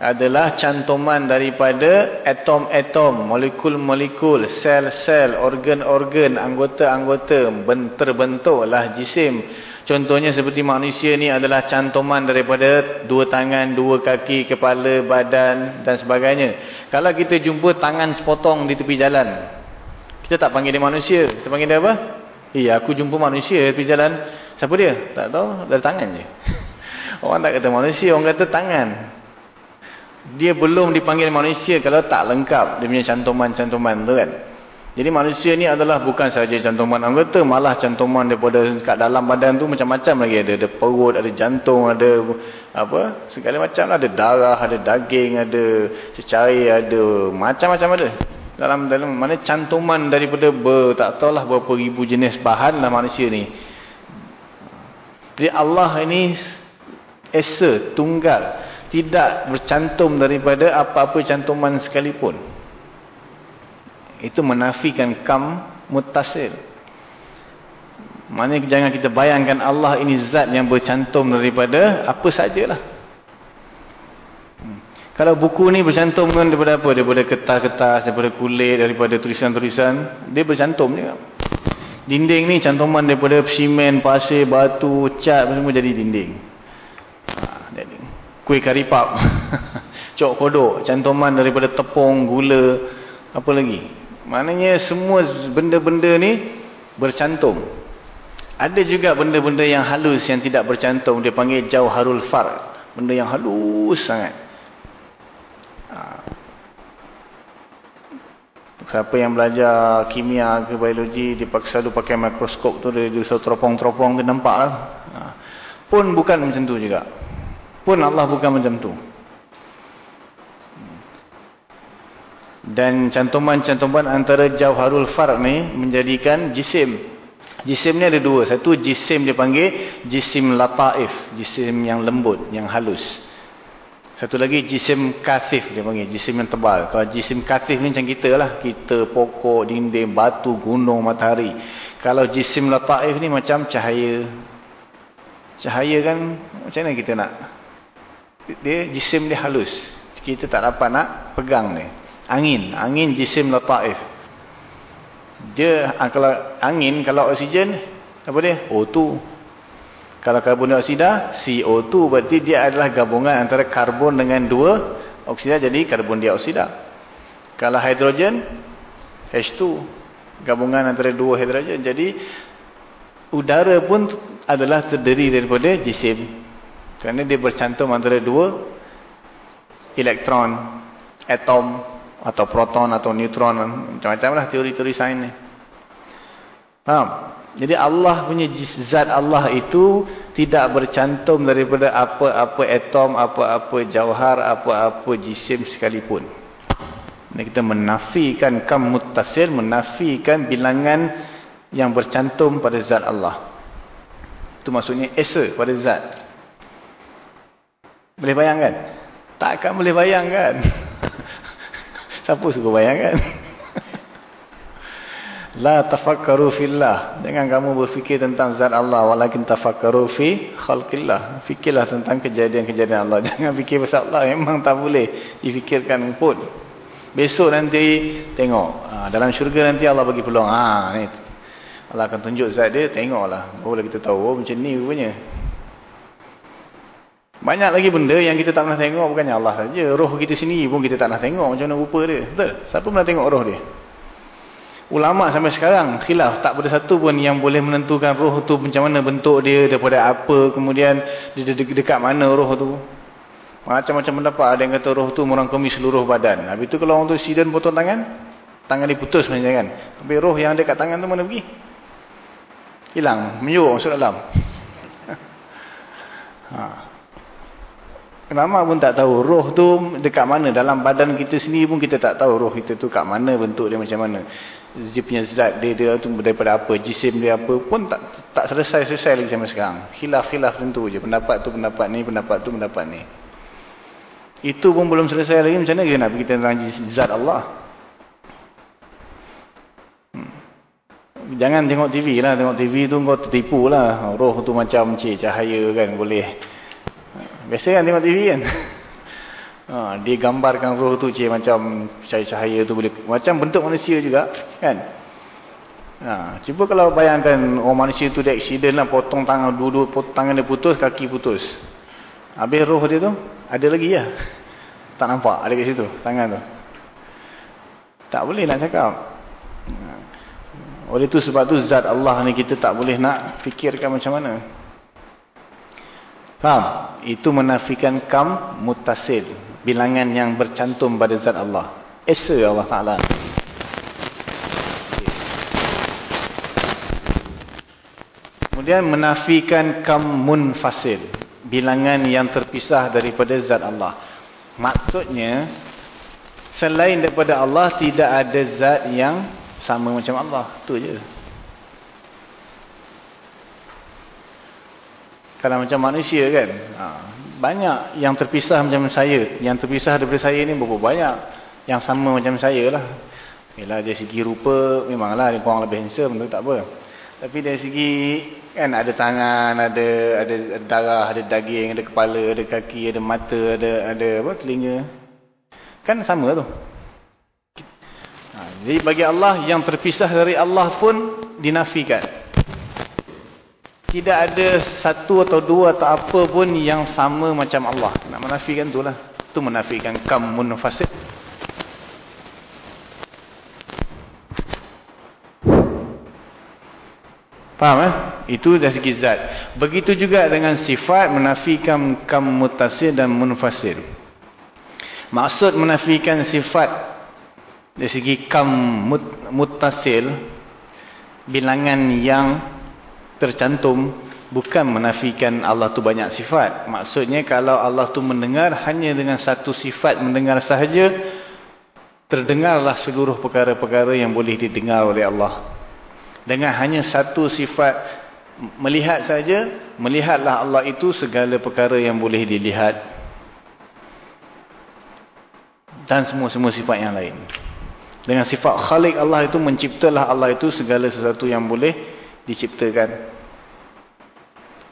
adalah cantuman daripada atom-atom, molekul-molekul, sel-sel, organ-organ, anggota-anggota terbentuklah jisim. Contohnya seperti manusia ni adalah cantuman daripada dua tangan, dua kaki, kepala, badan dan sebagainya. Kalau kita jumpa tangan sepotong di tepi jalan, kita tak panggil dia manusia. Kita panggil dia apa? Iya, aku jumpa manusia di tepi jalan. Siapa dia? Tak tahu, dari tangan je. Orang tak kata manusia, orang kata tangan dia belum dipanggil manusia kalau tak lengkap dia punya cantuman-cantuman tu kan. Jadi manusia ni adalah bukan saja cantuman anggota, malah cantuman daripada kat dalam badan tu macam-macam lagi ada. Ada perut, ada jantung, ada apa? Segala macam lah. Ada darah, ada daging, ada cecair, ada macam-macam ada. Dalam dalam mana cantuman daripada ber, tak tahulah berapa ribu jenis bahan lah manusia ni. Jadi Allah ini esa, tunggal tidak bercantum daripada apa-apa cantuman sekalipun. Itu menafikan kam mutasil. Maknanya jangan kita bayangkan Allah ini zat yang bercantum daripada apa sajalah. Hmm. Kalau buku ni bercantum kan daripada apa? Daripada kertas-kertas, daripada kulit, daripada tulisan-tulisan. Dia bercantum juga. Dinding ni cantuman daripada simen, pasir, batu, cat semua jadi dinding. Ha, kuih kari pap, cok kodok, cantuman daripada tepung, gula, apa lagi. Maknanya semua benda-benda ni bercantum. Ada juga benda-benda yang halus yang tidak bercantum. Dia panggil jauh harul far. Benda yang halus sangat. Ha. Siapa yang belajar kimia ke biologi, dia selalu pakai mikroskop tu, dia, dia teropong-teropong, dia nampak lah. Ha. Pun bukan macam tu juga pun Allah bukan macam tu. Dan cantuman-cantuman antara jauharul farq ni menjadikan jisim. Jisim ni ada dua. Satu jisim dia panggil jisim lataif. Jisim yang lembut, yang halus. Satu lagi jisim kathif dia panggil. Jisim yang tebal. Kalau jisim kathif ni macam kita lah. Kita, pokok, dinding, batu, gunung, matahari. Kalau jisim lataif ni macam cahaya. Cahaya kan macam mana kita nak dia jisim dia halus. Kita tak dapat nak pegang ni. Angin, angin jisim lataif. Dia ah, kalau angin kalau oksigen apa dia? O2. Kalau karbon dioksida CO2 berarti dia adalah gabungan antara karbon dengan dua oksida jadi karbon dioksida. Kalau hidrogen H2 gabungan antara dua hidrogen jadi udara pun adalah terdiri daripada jisim kerana dia bercantum antara dua elektron, atom atau proton atau neutron macam-macam lah teori-teori sains ni. Faham? Jadi Allah punya zat Allah itu tidak bercantum daripada apa-apa atom, apa-apa jauhar, apa-apa jisim sekalipun. Ini kita menafikan kam muttasil, menafikan bilangan yang bercantum pada zat Allah. Itu maksudnya esa pada zat. Boleh bayangkan? Takkan boleh bayangkan. Siapa suka bayangkan? La tafakkaru fillah. Jangan kamu berfikir tentang zat Allah. Walakin tafakkaru fi khalqillah. Fikirlah tentang kejadian-kejadian Allah. Jangan fikir pasal Allah. Memang tak boleh difikirkan pun. Besok nanti tengok. Ha, dalam syurga nanti Allah bagi peluang. Ha, ni. Allah akan tunjuk zat dia. Tengoklah. Barulah kita tahu. Oh, macam ni rupanya. Banyak lagi benda yang kita tak pernah tengok bukannya Allah saja. Roh kita sendiri pun kita tak pernah tengok macam mana rupa dia. Betul? Siapa pernah tengok roh dia? Ulama sampai sekarang khilaf tak ada satu pun yang boleh menentukan roh tu macam mana bentuk dia daripada apa kemudian dia dekat mana roh tu. Macam-macam pendapat ada yang kata roh tu merangkumi seluruh badan. Habis tu kalau orang tu siden potong tangan, tangan diputus macam kan. Tapi roh yang ada kat tangan tu mana pergi? Hilang, menyuk masuk dalam. Ha. Ramai pun tak tahu roh tu dekat mana. Dalam badan kita sendiri pun kita tak tahu roh kita tu kat mana bentuk dia macam mana. Dia punya zat dia, dia tu daripada apa. Jisim dia apa pun tak tak selesai-selesai lagi sampai sekarang. Khilaf-khilaf tentu je. Pendapat tu pendapat ni, pendapat tu pendapat ni. Itu pun belum selesai lagi. Macam mana kita nak pergi tentang zat Allah? Hmm. Jangan tengok TV lah. Tengok TV tu kau tertipu lah. Roh tu macam cahaya kan boleh Biasa kan tengok TV kan. Ha, dia gambarkan roh tu cik macam cahaya-cahaya tu boleh macam bentuk manusia juga kan. Ha, cuba kalau bayangkan orang manusia tu dia accident lah potong tangan dua-dua potong tangan dia putus kaki putus. Habis roh dia tu ada lagi ya. Tak nampak ada kat situ tangan tu. Tak boleh nak cakap. Ha. Oleh tu sebab tu zat Allah ni kita tak boleh nak fikirkan macam mana. Faham? Itu menafikan kam mutasil. Bilangan yang bercantum pada zat Allah. Esa Allah Ta'ala. Kemudian menafikan kam munfasil. Bilangan yang terpisah daripada zat Allah. Maksudnya, selain daripada Allah, tidak ada zat yang sama macam Allah. Itu je. Kalau macam manusia kan. Ha, banyak yang terpisah macam saya. Yang terpisah daripada saya ni berapa banyak. Yang sama macam saya lah. Yalah dari segi rupa memanglah dia kurang lebih handsome tu tak apa. Tapi dari segi kan ada tangan, ada ada darah, ada daging, ada kepala, ada kaki, ada mata, ada ada apa telinga. Kan sama tu. Ha, jadi bagi Allah yang terpisah dari Allah pun dinafikan tidak ada satu atau dua atau apa pun yang sama macam Allah. Nak menafikan itulah. Itu menafikan kamun fasid. Faham eh? Itu dari segi zat. Begitu juga dengan sifat menafikan kam mutasir dan munfasir. Maksud menafikan sifat dari segi kam mut, mutasil bilangan yang tercantum bukan menafikan Allah tu banyak sifat. Maksudnya kalau Allah tu mendengar hanya dengan satu sifat mendengar sahaja, terdengarlah seluruh perkara-perkara yang boleh didengar oleh Allah. Dengan hanya satu sifat melihat saja, melihatlah Allah itu segala perkara yang boleh dilihat. Dan semua-semua sifat yang lain. Dengan sifat khalik Allah itu menciptalah Allah itu segala sesuatu yang boleh diciptakan.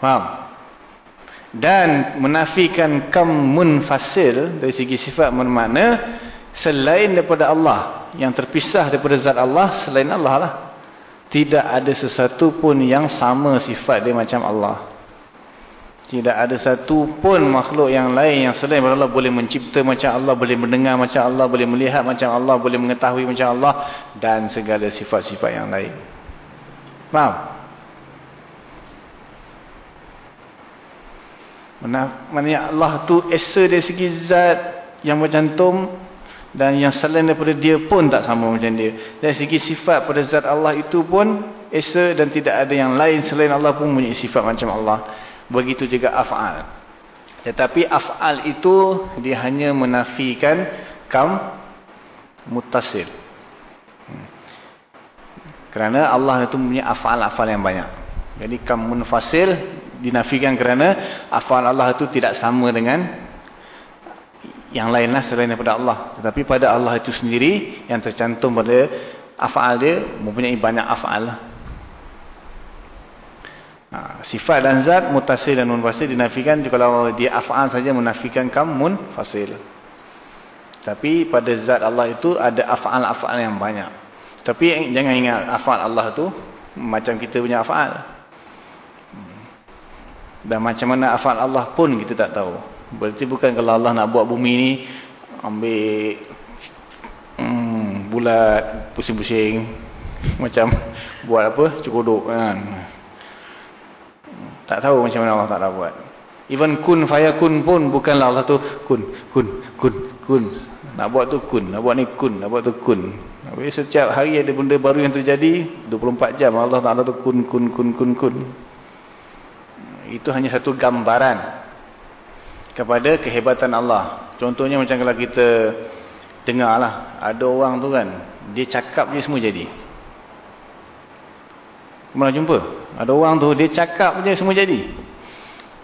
Faham? Dan menafikan kam munfasil dari segi sifat bermakna selain daripada Allah yang terpisah daripada zat Allah selain Allah lah. Tidak ada sesuatu pun yang sama sifat dia macam Allah. Tidak ada satu pun makhluk yang lain yang selain daripada Allah boleh mencipta macam Allah, boleh mendengar macam Allah, boleh melihat macam Allah, boleh mengetahui macam Allah dan segala sifat-sifat yang lain. Faham? Maksudnya Allah tu esa dari segi zat yang bercantum dan yang selain daripada dia pun tak sama macam dia. Dari segi sifat pada zat Allah itu pun esa dan tidak ada yang lain selain Allah pun punya sifat macam Allah. Begitu juga af'al. Tetapi af'al itu dia hanya menafikan kam mutasil. Kerana Allah itu punya af'al-af'al yang banyak. Jadi kam munfasil dinafikan kerana afal Allah itu tidak sama dengan yang lainlah selain daripada Allah. Tetapi pada Allah itu sendiri yang tercantum pada afal dia mempunyai banyak afal. Ha, sifat dan zat mutasil dan munfasil dinafikan kalau dia afal saja menafikan kam munfasil. Tapi pada zat Allah itu ada afal-afal yang banyak. Tapi jangan ingat afal Allah itu macam kita punya afal. Dan macam mana afal Allah pun kita tak tahu. Berarti bukan kalau Allah nak buat bumi ni ambil hmm, bulat, pusing-pusing macam buat apa? Cukodok kan. Tak tahu macam mana Allah tak tahu buat. Even kun fayakun pun bukanlah Allah tu kun kun kun kun. Nak buat tu kun, nak buat ni kun, nak buat tu kun. Habis setiap hari ada benda baru yang terjadi 24 jam Allah Taala tu kun kun kun kun kun itu hanya satu gambaran kepada kehebatan Allah. Contohnya macam kalau kita dengar lah. Ada orang tu kan. Dia cakap je semua jadi. Kemana jumpa? Ada orang tu dia cakap je semua jadi.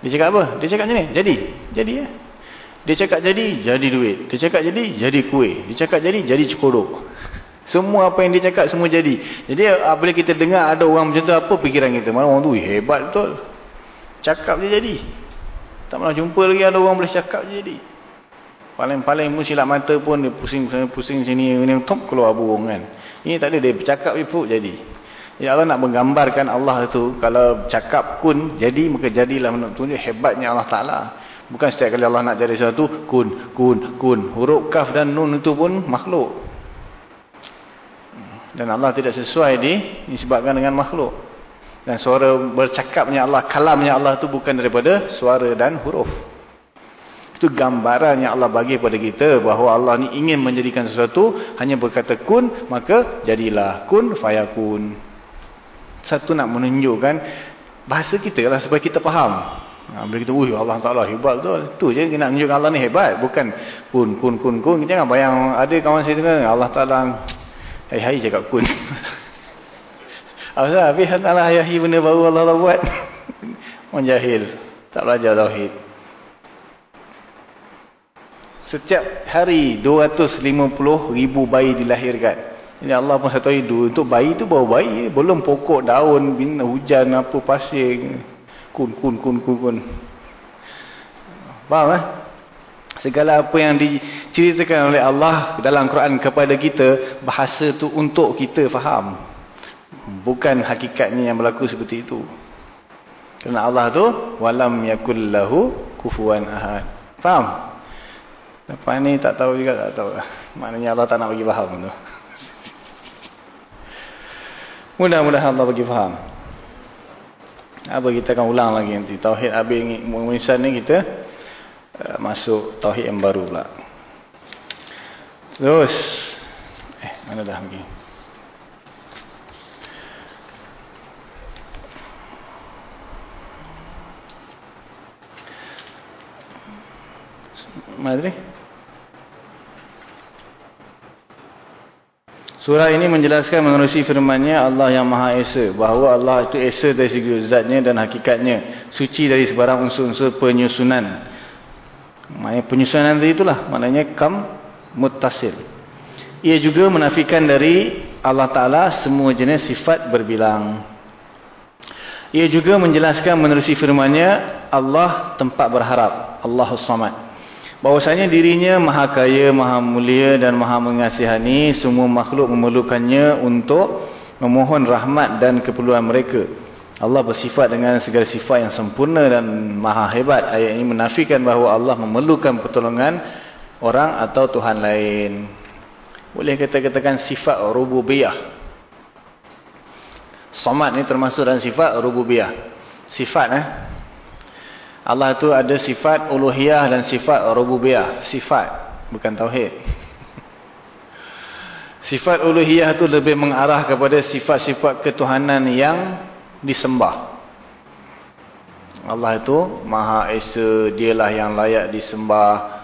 Dia cakap apa? Dia cakap macam ni. Jadi. Jadi ya. Dia cakap jadi, jadi duit. Dia cakap jadi, jadi kuih. Dia cakap jadi, jadi cekodok. Semua apa yang dia cakap semua jadi. Jadi apabila kita dengar ada orang macam tu apa pikiran kita? Mana orang tu hebat betul. Cakap je jadi. Tak pernah jumpa lagi ada orang boleh cakap je jadi. Paling-paling pun silap mata pun dia pusing-pusing sini ini top keluar burung kan. Ini tak ada dia bercakap je pun jadi. Ya Allah nak menggambarkan Allah itu kalau cakap kun jadi maka jadilah menurut hebatnya Allah Taala. Bukan setiap kali Allah nak jadi sesuatu kun kun kun huruf kaf dan nun itu pun makhluk. Dan Allah tidak sesuai di disebabkan dengan makhluk. Dan suara bercakapnya Allah, kalamnya Allah itu bukan daripada suara dan huruf. Itu gambaran yang Allah bagi kepada kita bahawa Allah ni ingin menjadikan sesuatu hanya berkata kun, maka jadilah kun fayakun. Satu nak menunjukkan bahasa kita lah supaya kita faham. Ha, bila kita, wih Allah Ta'ala hebat tu. Itu je nak menunjukkan Allah ni hebat. Bukan kun, kun, kun, kun. Jangan bayang ada kawan saya dengar Allah Ta'ala Hai-hai cakap kun. Apa habis taklah hai-hai benda baru Allah Allah buat. Orang jahil. Tak belajar tauhid. Setiap hari 250 ribu bayi dilahirkan. Ini Allah pun satu hidup. Untuk bayi tu baru bayi. Belum pokok, daun, bina, hujan, apa, pasir. Kun, kun, kun, kun, kun. Faham eh? Segala apa yang diceritakan oleh Allah dalam Quran kepada kita, bahasa tu untuk kita faham. Bukan hakikatnya yang berlaku seperti itu. Kerana Allah tu, walam yakullahu kufuan ahad. Faham? Lepas ni tak tahu juga, tak tahu. Maknanya Allah tak nak bagi faham tu. Mudah-mudahan Allah bagi faham. Apa kita akan ulang lagi nanti. Tauhid Abi Muisan ni kita masuk tauhid yang baru pula. Terus eh mana dah pergi? Madri. Surah ini menjelaskan menerusi firman-Nya Allah yang Maha Esa bahawa Allah itu esa dari segi zatnya dan hakikatnya, suci dari sebarang unsur-unsur penyusunan Maknanya penyusunan tadi itulah. Maknanya kam mutasil. Ia juga menafikan dari Allah Ta'ala semua jenis sifat berbilang. Ia juga menjelaskan menerusi firmannya Allah tempat berharap. Allahus Samad. Bahawasanya dirinya maha kaya, maha mulia dan maha mengasihani. Semua makhluk memerlukannya untuk memohon rahmat dan keperluan mereka. Allah bersifat dengan segala sifat yang sempurna dan maha hebat. Ayat ini menafikan bahawa Allah memerlukan pertolongan orang atau Tuhan lain. Boleh kita katakan sifat rububiyah. Somad ni termasuk dalam sifat rububiyah. Sifat eh. Allah tu ada sifat uluhiyah dan sifat rububiyah. Sifat. Bukan tauhid. Sifat uluhiyah tu lebih mengarah kepada sifat-sifat ketuhanan yang disembah. Allah itu Maha Esa, dialah yang layak disembah.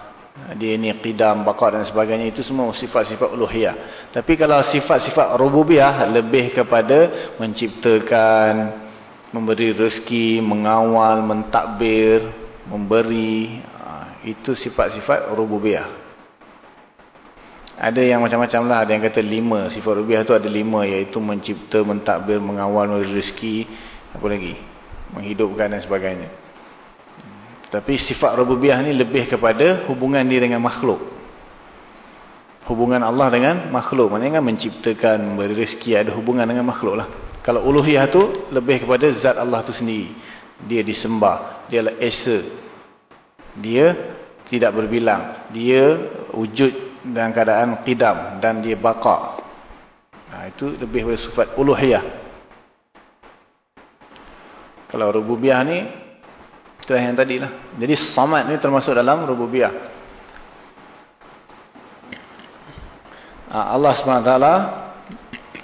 Dia ini qidam, baqa dan sebagainya itu semua sifat-sifat uluhiyah. Tapi kalau sifat-sifat rububiyah lebih kepada menciptakan, memberi rezeki, mengawal, mentadbir, memberi, ha, itu sifat-sifat rububiyah. Ada yang macam-macam lah. Ada yang kata lima. Sifat rubiah tu ada lima. Iaitu mencipta, mentadbir, mengawal, rezeki. Apa lagi? Menghidupkan dan sebagainya. Tapi sifat rubiah ni lebih kepada hubungan dia dengan makhluk. Hubungan Allah dengan makhluk. Maksudnya kan menciptakan, memberi rezeki. Ada hubungan dengan makhluk lah. Kalau uluhiyah tu lebih kepada zat Allah tu sendiri. Dia disembah. Dia adalah Esa. Dia tidak berbilang. Dia wujud dalam keadaan qidam dan dia baqa. Nah, itu lebih bersifat uluhiyah. Kalau rububiyah ni itu yang tadi lah. Jadi samad ni termasuk dalam rububiyah. Allah SWT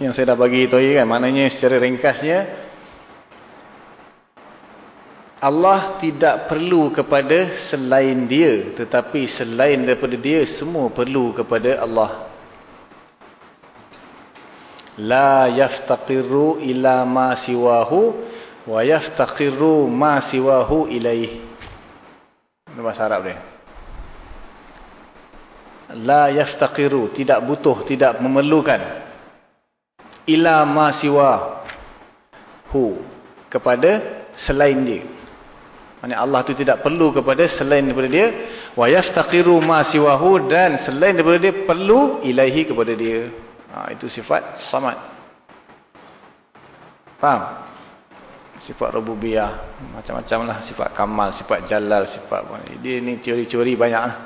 yang saya dah bagi itu kan maknanya secara ringkasnya Allah tidak perlu kepada selain dia. Tetapi selain daripada dia, semua perlu kepada Allah. La yaftaqiru ila ma siwahu wa yaftaqiru ma siwahu ilaih. Ini bahasa Arab dia. La yaftaqiru, tidak butuh, tidak memerlukan. Ila ma siwahu, kepada selain dia. Maksudnya Allah tu tidak perlu kepada selain daripada dia. Wa yaftaqiru ma siwahu dan selain daripada dia perlu ilahi kepada dia. Ha, itu sifat samad. Faham? Sifat rububiyah. Macam-macam lah. Sifat kamal, sifat jalal, sifat... Dia ni teori-teori banyak lah.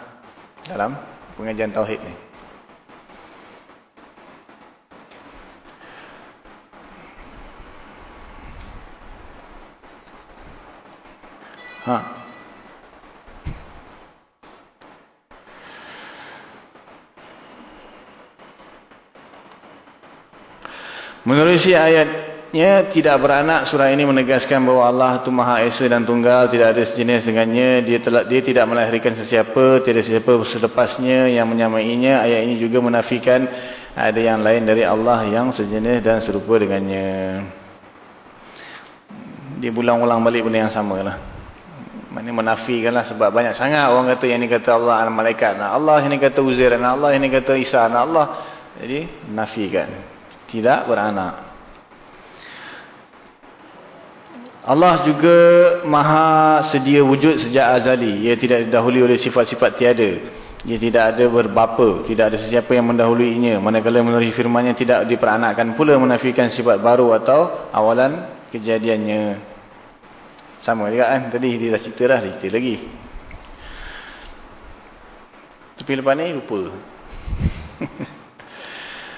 Dalam pengajian tauhid ni. Ha. Menerusi ayatnya tidak beranak surah ini menegaskan bahawa Allah itu Maha Esa dan Tunggal tidak ada sejenis dengannya. Dia telah dia tidak melahirkan sesiapa tidak sesiapa selepasnya yang menyamainya. Ayat ini juga menafikan ada yang lain dari Allah yang sejenis dan serupa dengannya. Dia ulang-ulang balik benda yang sama lah Maknanya menafikan lah sebab banyak sangat orang kata yang ni kata Allah anak malaikat. Nah, Allah yang ni kata Uzair. Nah, Allah yang ni kata Isa. Nah, Allah. Jadi menafikan. Tidak beranak. Allah juga maha sedia wujud sejak azali. Ia tidak didahului oleh sifat-sifat tiada. Ia tidak ada berbapa. Tidak ada sesiapa yang mendahuluinya. Manakala melalui firmannya tidak diperanakkan pula menafikan sifat baru atau awalan kejadiannya. Sama juga kan. Tadi dia dah cerita dah. Dia cerita lagi. Tapi lepas ni lupa.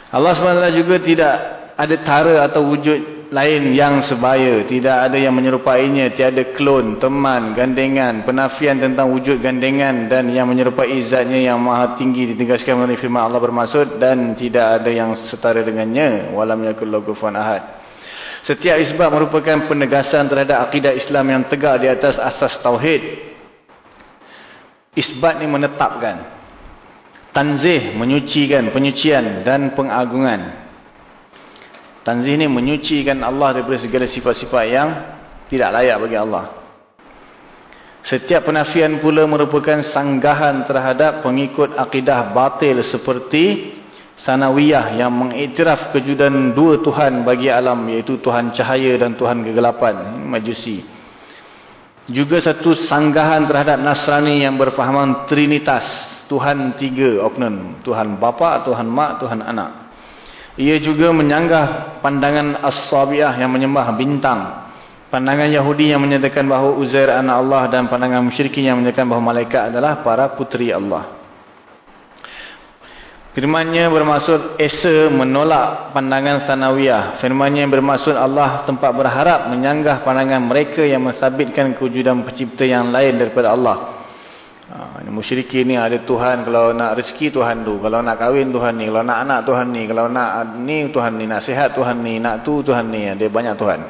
Allah SWT juga tidak ada tara atau wujud lain yang sebaya. Tidak ada yang menyerupainya. Tiada klon, teman, gandengan. Penafian tentang wujud gandengan. Dan yang menyerupai zatnya yang maha tinggi. Ditegaskan melalui firman Allah bermaksud. Dan tidak ada yang setara dengannya. Walam yakul lagufan ahad. Setiap isbat merupakan penegasan terhadap akidah Islam yang tegak di atas asas tauhid. Isbat ni menetapkan. Tanzih menyucikan penyucian dan pengagungan. Tanzih ni menyucikan Allah daripada segala sifat-sifat yang tidak layak bagi Allah. Setiap penafian pula merupakan sanggahan terhadap pengikut akidah batil seperti sanawiyah yang mengiktiraf kejudan dua Tuhan bagi alam iaitu Tuhan cahaya dan Tuhan kegelapan majusi. Juga satu sanggahan terhadap Nasrani yang berfahaman Trinitas Tuhan tiga oknum Tuhan Bapa, Tuhan Mak, Tuhan Anak. Ia juga menyanggah pandangan As-Sabiyah yang menyembah bintang pandangan Yahudi yang menyatakan bahawa Uzair anak Allah dan pandangan musyrikin yang menyatakan bahawa malaikat adalah para puteri Allah Firmannya bermaksud Esa menolak pandangan sanawiyah. Firmannya bermaksud Allah tempat berharap menyanggah pandangan mereka yang mensabitkan kewujudan pencipta yang lain daripada Allah. Ha, musyrikin ni ada Tuhan. Kalau nak rezeki Tuhan tu. Kalau nak kahwin Tuhan ni. Kalau nak anak Tuhan ni. Kalau nak ni Tuhan ni. Nak sihat Tuhan ni. Nak tu Tuhan ni. Ada banyak Tuhan.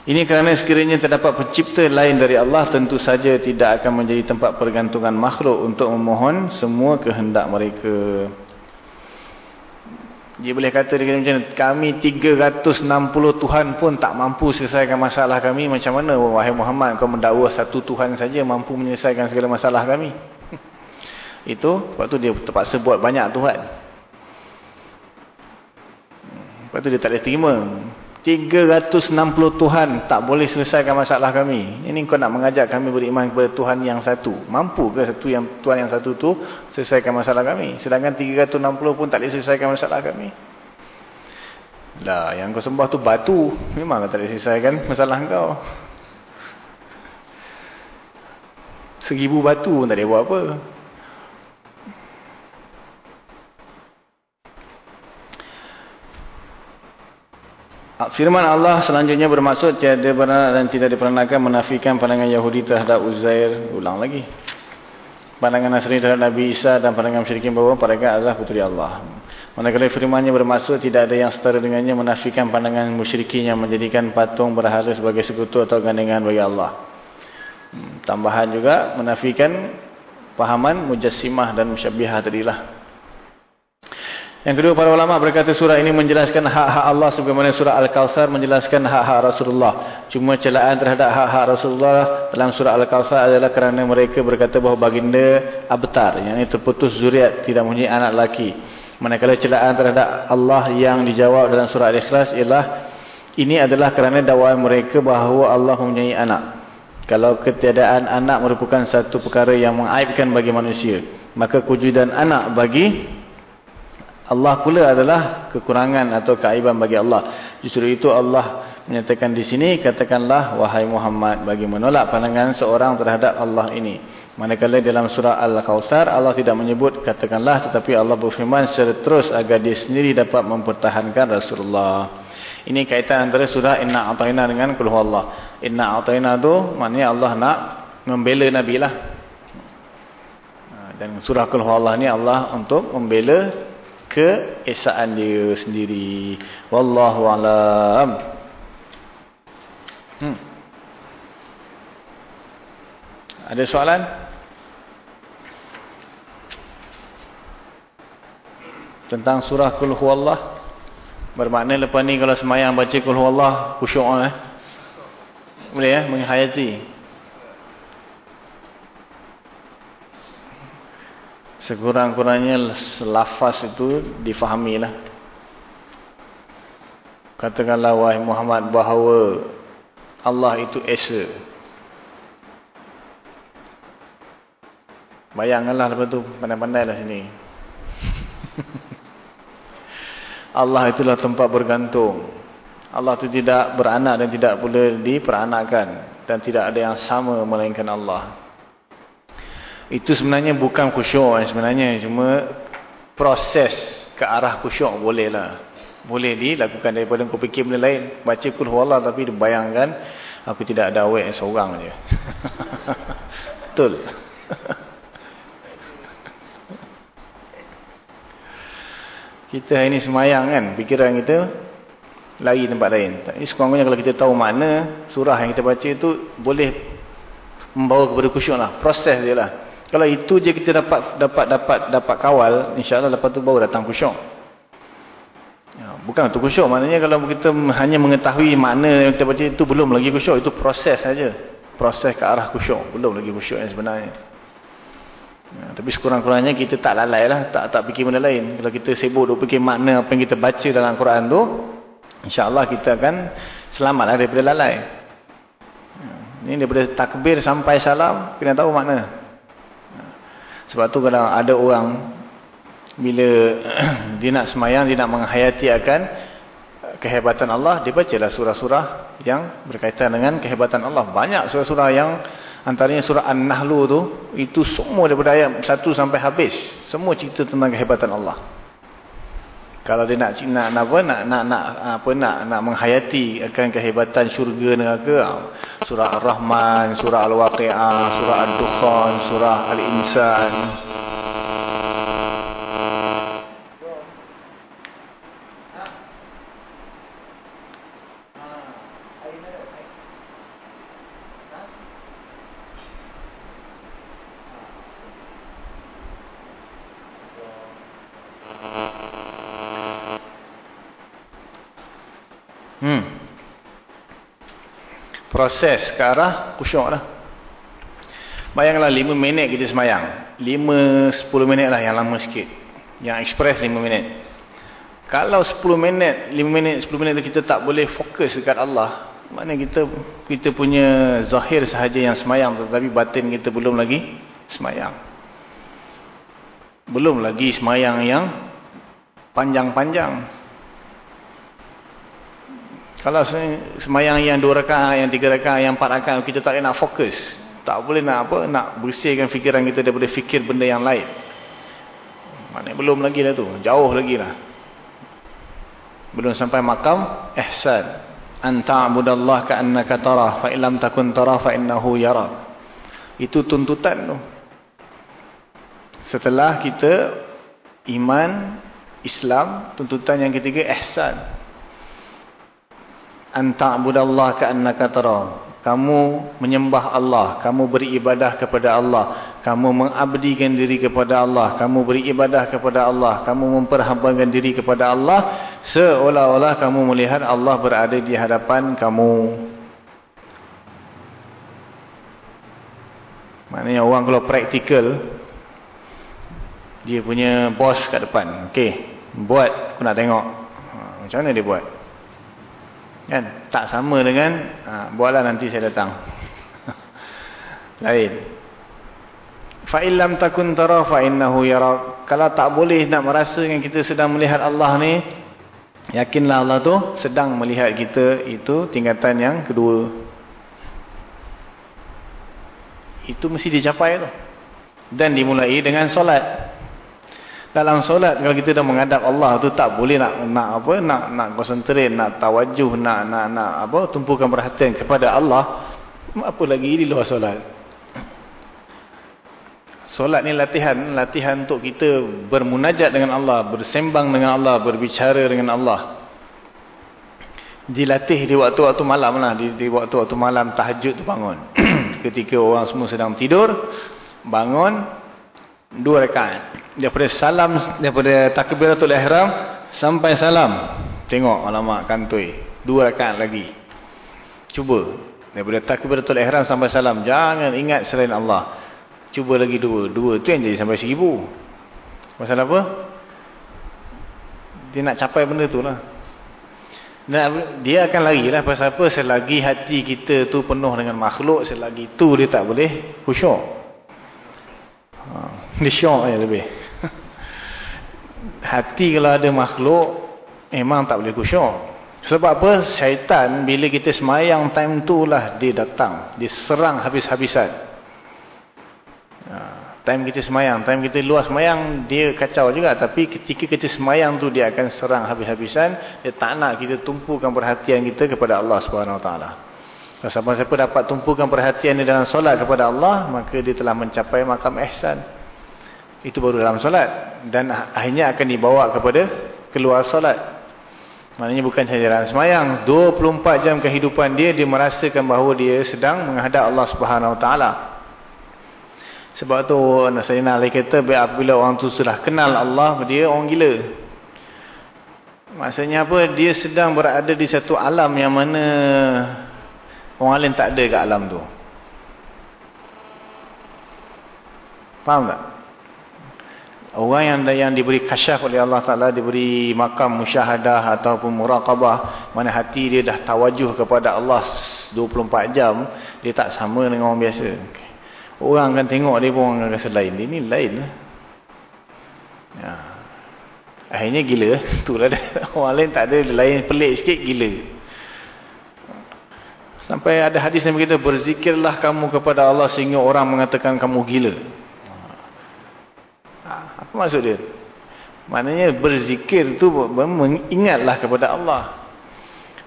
Ini kerana sekiranya terdapat pencipta lain dari Allah tentu saja tidak akan menjadi tempat pergantungan makhluk untuk memohon semua kehendak mereka. Dia boleh kata dia macam kami 360 Tuhan pun tak mampu selesaikan masalah kami macam mana wahai Muhammad kau mendakwa satu Tuhan saja mampu menyelesaikan segala masalah kami. Itu sebab tu dia terpaksa buat banyak Tuhan. Sebab tu dia tak boleh terima 360 Tuhan tak boleh selesaikan masalah kami. Ini kau nak mengajak kami beriman kepada Tuhan yang satu. Mampu ke satu yang Tuhan yang satu tu selesaikan masalah kami? Sedangkan 360 pun tak boleh selesaikan masalah kami. Lah, yang kau sembah tu batu. Memang tak boleh selesaikan masalah kau. Seribu batu pun tak boleh buat apa. Firman Allah selanjutnya bermaksud tiada benar dan tidak diperanakan menafikan pandangan Yahudi terhadap Uzair. Ulang lagi. pandangan Nasrani terhadap Nabi Isa dan pandangan musyrikin bahawa mereka adalah puteri Allah. Manakala firmannya bermaksud tidak ada yang setara dengannya menafikan pandangan musyrikin yang menjadikan patung berhala sebagai sekutu atau gandengan bagi Allah. Hmm, tambahan juga menafikan pahaman mujassimah dan musyabbihah tadilah. Yang kedua para ulama berkata surah ini menjelaskan hak-hak Allah sebagaimana surah Al-Kawthar menjelaskan hak-hak Rasulullah. Cuma celaan terhadap hak-hak Rasulullah dalam surah Al-Kawthar adalah kerana mereka berkata bahawa baginda abtar, yang ini terputus zuriat, tidak mempunyai anak lelaki. Manakala celaan terhadap Allah yang dijawab dalam surah Al-Ikhlas ialah ini adalah kerana dakwaan mereka bahawa Allah mempunyai anak. Kalau ketiadaan anak merupakan satu perkara yang mengaibkan bagi manusia, maka kewujudan anak bagi Allah pula adalah kekurangan atau keaiban bagi Allah. Justru itu Allah menyatakan di sini, katakanlah wahai Muhammad bagi menolak pandangan seorang terhadap Allah ini. Manakala dalam surah Al-Kawthar Allah tidak menyebut katakanlah tetapi Allah berfirman secara terus agar dia sendiri dapat mempertahankan Rasulullah. Ini kaitan antara surah Inna Atayna dengan Kulhu Allah. Inna Atayna itu maknanya Allah nak membela Nabi lah. Dan surah Kulhu Allah ni Allah untuk membela keesaan dia sendiri. Wallahu alam. Hmm. Ada soalan? Tentang surah Qul Huwallah. Bermakna lepas ni kalau semayang baca Qul Huwallah khusyuk eh. Boleh eh menghayati. Sekurang-kurangnya lafaz itu difahamilah. Katakanlah wahai Muhammad bahawa Allah itu Esa. Bayangkanlah lepas tu pandai-pandailah sini. Allah itulah tempat bergantung. Allah itu tidak beranak dan tidak boleh diperanakkan dan tidak ada yang sama melainkan Allah. Itu sebenarnya bukan khusyuk sebenarnya. Cuma proses ke arah khusyuk boleh lah. Boleh dilakukan daripada kau fikir benda lain. Baca kulhu Allah tapi bayangkan aku tidak ada awet seorang je. Betul. kita ini semayang kan. Pikiran kita lari tempat lain. Tapi sekurang-kurangnya kalau kita tahu makna surah yang kita baca itu boleh membawa kepada khusyuk lah. Proses dia lah. Kalau itu je kita dapat dapat dapat dapat kawal, insya-Allah lepas tu baru datang khusyuk. Ya, bukan tu khusyuk, maknanya kalau kita hanya mengetahui makna yang kita baca itu belum lagi khusyuk, itu proses saja. Proses ke arah khusyuk, belum lagi khusyuk yang sebenarnya. Ya, tapi sekurang-kurangnya kita tak lalai lah, tak tak fikir benda lain. Kalau kita sibuk duk fikir makna apa yang kita baca dalam Quran tu, insya-Allah kita akan selamatlah daripada lalai. Ya, ini daripada takbir sampai salam, kena tahu makna. Sebab tu kadang ada orang bila dia nak semayang, dia nak menghayati akan kehebatan Allah, dia bacalah surah-surah yang berkaitan dengan kehebatan Allah. Banyak surah-surah yang antaranya surah An-Nahlu tu, itu semua daripada ayat 1 sampai habis. Semua cerita tentang kehebatan Allah. Kalau dia nak nak, apa nak nak nak apa nak nak menghayati akan kehebatan syurga neraka surah Ar-Rahman, surah Al-Waqiah, surah Ad-Dukhan, surah Al-Insan. Proses ke arah khusyuk lah. Bayanglah 5 minit kita semayang. 5-10 minit lah yang lama sikit. Yang express 5 minit. Kalau 10 minit, 5 minit, 10 minit kita tak boleh fokus dekat Allah. Mana kita kita punya zahir sahaja yang semayang. Tetapi batin kita belum lagi semayang. Belum lagi semayang yang panjang-panjang. Kalau semayang yang dua rakaat, yang tiga rakaat, yang empat rakaat, kita tak boleh nak fokus. Tak boleh nak apa, nak bersihkan fikiran kita daripada fikir benda yang lain. Maknanya belum lagi lah tu. Jauh lagi lah. Belum sampai makam, ihsan. Anta'budallah ka'annaka tarah, fa'ilam takun tarah, fa'innahu yarak. Itu tuntutan tu. Setelah kita iman, Islam, tuntutan yang ketiga ihsan. Anta'budallah ka'annaka tara. Kamu menyembah Allah, kamu beribadah kepada Allah, kamu mengabdikan diri kepada Allah, kamu beribadah kepada Allah, kamu memperhambakan diri kepada Allah seolah-olah kamu melihat Allah berada di hadapan kamu. Maknanya orang kalau praktikal dia punya bos kat depan. Okey, buat aku nak tengok. Ha, macam mana dia buat? Kan? Tak sama dengan ha, buatlah nanti saya datang. Lain. Fa illam takun tara fa innahu yara. Kalau tak boleh nak merasa yang kita sedang melihat Allah ni, yakinlah Allah tu sedang melihat kita itu tingkatan yang kedua. Itu mesti dicapai tu. Dan dimulai dengan solat. Dalam solat kalau kita dah menghadap Allah tu tak boleh nak nak apa nak nak konsentrate, nak tawajuh, nak nak nak apa tumpukan perhatian kepada Allah. Apa lagi di luar solat? Solat ni latihan, latihan untuk kita bermunajat dengan Allah, bersembang dengan Allah, berbicara dengan Allah. Dilatih di waktu-waktu malam lah, di, waktu-waktu malam tahajud tu bangun. Ketika orang semua sedang tidur, bangun dua rakaat. Daripada salam daripada takbiratul ihram sampai salam. Tengok alamak kantoi. Dua rakaat lagi. Cuba. Daripada takbiratul ihram sampai salam. Jangan ingat selain Allah. Cuba lagi dua. Dua tu yang jadi sampai seribu. Masalah apa? Dia nak capai benda tu lah. Dia akan lari lah. Pasal apa? Selagi hati kita tu penuh dengan makhluk selagi tu dia tak boleh khusyuk. Dia syok je lebih. Hati kalau ada makhluk, memang tak boleh kusyuk. Sebab apa? Syaitan bila kita semayang time tu lah dia datang. Dia serang habis-habisan. Ha, time kita semayang, time kita luas semayang, dia kacau juga. Tapi ketika kita semayang tu dia akan serang habis-habisan. Dia tak nak kita tumpukan perhatian kita kepada Allah SWT. Kalau siapa-siapa dapat tumpukan perhatian dia dalam solat kepada Allah, maka dia telah mencapai makam ihsan. Itu baru dalam solat. Dan akhirnya akan dibawa kepada keluar solat. Maknanya bukan sahaja dalam semayang. 24 jam kehidupan dia, dia merasakan bahawa dia sedang menghadap Allah Subhanahu Taala. Sebab tu saya nak kata bila orang tu sudah kenal Allah, dia orang gila. Maksudnya apa? Dia sedang berada di satu alam yang mana orang lain tak ada kat alam tu. Faham tak? Orang yang yang diberi kasyaf oleh Allah Taala diberi makam musyahadah ataupun muraqabah mana hati dia dah tawajuh kepada Allah 24 jam dia tak sama dengan orang biasa. Orang akan tengok dia pun orang rasa lain. Dia ni lain. Ya. Akhirnya gila. Itulah dia. Orang lain tak ada lain pelik sikit gila. Sampai ada hadis yang berkata berzikirlah kamu kepada Allah sehingga orang mengatakan kamu gila. Apa maksud dia? Maknanya berzikir tu mengingatlah kepada Allah.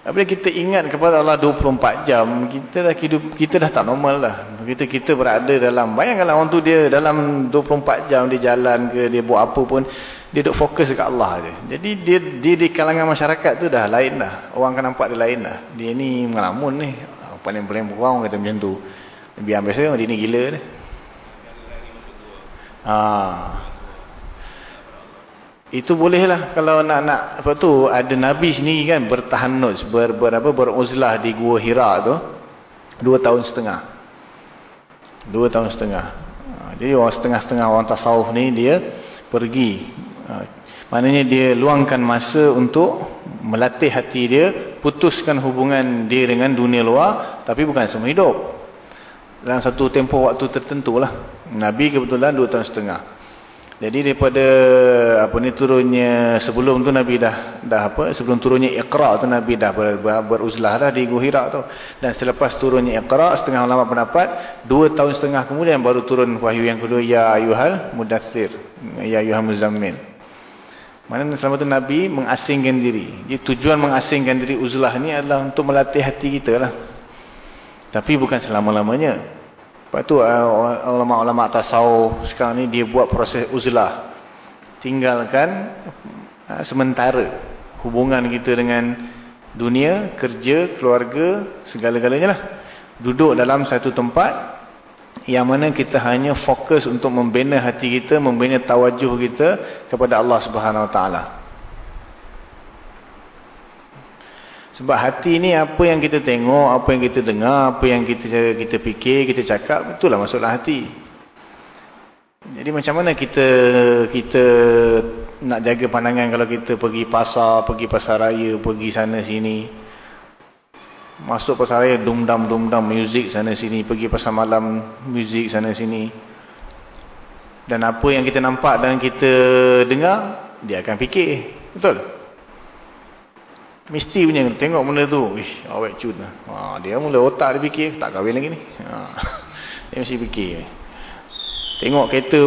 Apabila kita ingat kepada Allah 24 jam, kita dah hidup kita dah tak normal lah. Kita kita berada dalam bayangkanlah orang tu dia dalam 24 jam dia jalan ke dia buat apa pun dia duk fokus dekat Allah je. Jadi dia dia di kalangan masyarakat tu dah lain dah. Orang akan nampak dia lain dah. Dia ni mengelamun ni. Paling-paling orang kata macam tu. Biar biasa dia ni gila ni. Ah. Itu bolehlah kalau nak nak apa tu ada nabi sini kan bertahanus ber, ber apa beruzlah di gua Hira tu dua tahun setengah. Dua tahun setengah. Ha, jadi orang setengah-setengah orang tasawuf ni dia pergi ha, maknanya dia luangkan masa untuk melatih hati dia putuskan hubungan dia dengan dunia luar tapi bukan semua hidup. Dalam satu tempoh waktu tertentu lah. Nabi kebetulan dua tahun setengah. Jadi daripada apa ni turunnya sebelum tu Nabi dah dah apa sebelum turunnya Iqra tu Nabi dah ber, ber, beruzlah dah di Gua tu. Dan selepas turunnya Iqra setengah ulama pendapat dua tahun setengah kemudian baru turun wahyu yang kedua ya ayuhal mudaththir ya ayuhal muzammil. Mana selama tu Nabi mengasingkan diri. Jadi tujuan mengasingkan diri uzlah ni adalah untuk melatih hati kita lah. Tapi bukan selama-lamanya. Lepas tu uh, ulama-ulama tasawuf sekarang ni dia buat proses uzlah. Tinggalkan uh, sementara hubungan kita dengan dunia, kerja, keluarga, segala-galanya lah. Duduk dalam satu tempat yang mana kita hanya fokus untuk membina hati kita, membina tawajuh kita kepada Allah Subhanahu Wa Taala. Sebab hati ni apa yang kita tengok, apa yang kita dengar, apa yang kita kita fikir, kita cakap, itulah masuklah hati. Jadi macam mana kita kita nak jaga pandangan kalau kita pergi pasar, pergi pasar raya, pergi sana sini. Masuk pasar raya dumdam dumdam muzik sana sini, pergi pasar malam muzik sana sini. Dan apa yang kita nampak dan kita dengar, dia akan fikir. Betul? Mesti punya tengok benda tu, ish, awet cun. Ha, dia mula otak dia fikir, tak kahwin lagi ni. Ha, dia mesti fikir. Tengok kereta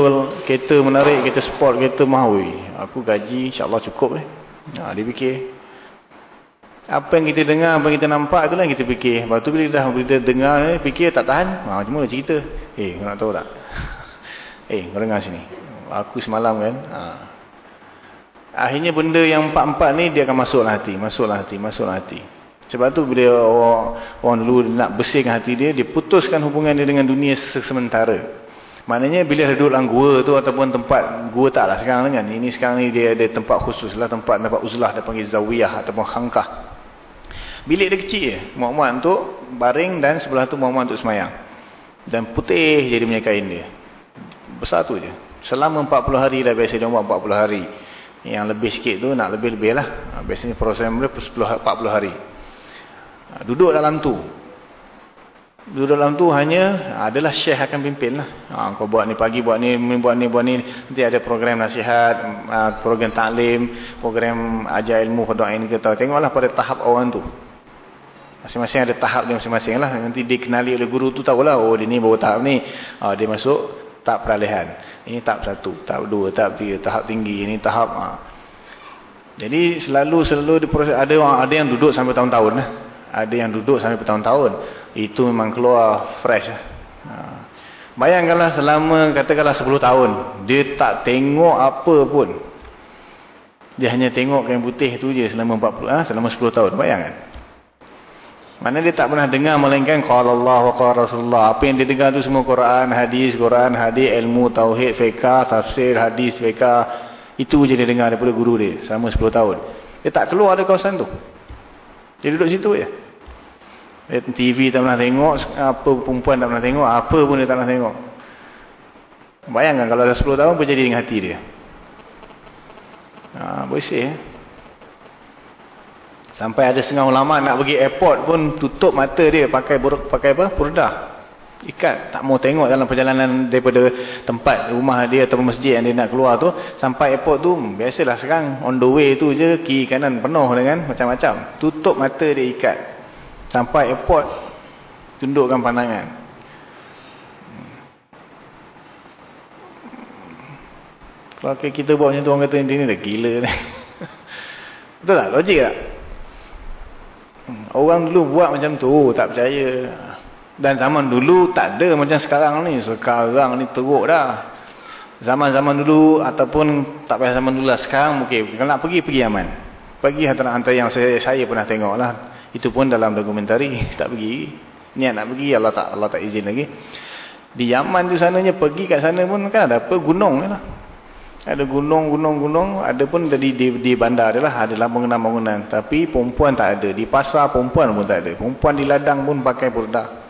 kereta menarik, kereta sport, kereta mahal. Aku gaji insya-Allah cukup eh. Ha, dia fikir, apa yang kita dengar, apa yang kita nampak itulah yang kita fikir. Lepas tu bila dah kita dengar, fikir tak tahan. Ha, macam mana cerita? Eh, kau nak tahu tak? eh, kau dengar sini. Aku semalam kan. Ha. Akhirnya benda yang empat-empat ni dia akan masuklah hati. Masuklah hati, masuklah hati. Sebab tu bila orang, orang dulu nak bersihkan hati dia, dia putuskan hubungan dia dengan dunia sementara. Maknanya bila duduk dalam gua tu ataupun tempat gua tak lah sekarang kan. Ini sekarang ni dia ada tempat khusus lah. Tempat tempat uzlah dia panggil zawiyah ataupun khangkah. Bilik dia kecil je. Muat-muat untuk baring dan sebelah tu muat-muat untuk semayang. Dan putih jadi punya kain dia. Besar tu je. Selama 40 hari dah biasa dia buat 40 hari. Yang lebih sikit tu nak lebih-lebih lah. Ha, biasanya proses dia 40 hari. Ha, duduk dalam tu. Duduk dalam tu hanya adalah syekh akan pimpin lah. Ha, kau buat ni pagi, buat ni, buat ni, buat ni. Nanti ada program nasihat, ha, program taklim, program ajar ilmu, doa ini kita. Tengoklah pada tahap orang tu. Masing-masing ada tahap dia masing-masing lah. Nanti dikenali oleh guru tu tahulah. Oh dia ni bawa tahap ni. Oh, dia masuk tahap peralihan. Ini tahap satu, tahap dua, tahap tiga, tahap tinggi. Ini tahap. Ha. Jadi selalu-selalu ada ada yang duduk sampai tahun-tahun lah. Ada yang duduk sampai bertahun-tahun. Itu memang keluar fresh lah. Ha. Bayangkanlah selama katakanlah 10 tahun. Dia tak tengok apa pun. Dia hanya tengok kain putih tu je selama 40 ha? selama 10 tahun. Bayangkan. Mana dia tak pernah dengar melainkan qala Allah wa qala Rasulullah. Apa yang dia dengar tu semua Quran, hadis, Quran, hadis, ilmu, tauhid, fiqh, tafsir, hadis, fiqh. Itu je dia dengar daripada guru dia selama 10 tahun. Dia tak keluar dari kawasan tu. Dia duduk situ je. Dia TV tak pernah tengok, apa perempuan tak pernah tengok, apa pun dia tak pernah tengok. Bayangkan kalau dah 10 tahun apa jadi dengan hati dia. Ha, bersih eh. Sampai ada setengah ulama nak pergi airport pun tutup mata dia pakai buruk pakai apa? Purdah. Ikat. Tak mau tengok dalam perjalanan daripada tempat rumah dia atau masjid yang dia nak keluar tu. Sampai airport tu, biasalah sekarang on the way tu je, kiri kanan penuh dengan macam-macam. Tutup mata dia ikat. Sampai airport, tundukkan pandangan. Kalau kita buat macam tu, orang kata ini dah gila ni. Betul tak? Logik tak? Hmm, orang dulu buat macam tu, tak percaya. Dan zaman dulu tak ada macam sekarang ni. Sekarang ni teruk dah. Zaman-zaman dulu ataupun tak payah zaman dulu lah. Sekarang mungkin. Kalau nak pergi, pergi aman. Pergi antara-antara yang saya, saya pernah tengok lah. Itu pun dalam dokumentari. Tak pergi. Niat nak pergi, Allah tak Allah tak izin lagi. Di Yaman tu sananya, pergi kat sana pun kan ada apa? Gunung lah. Ada gunung, gunung, gunung. Ada pun di, di, di bandar adalah adalah bangunan-bangunan. Tapi perempuan tak ada. Di pasar perempuan pun tak ada. Perempuan di ladang pun pakai purdah.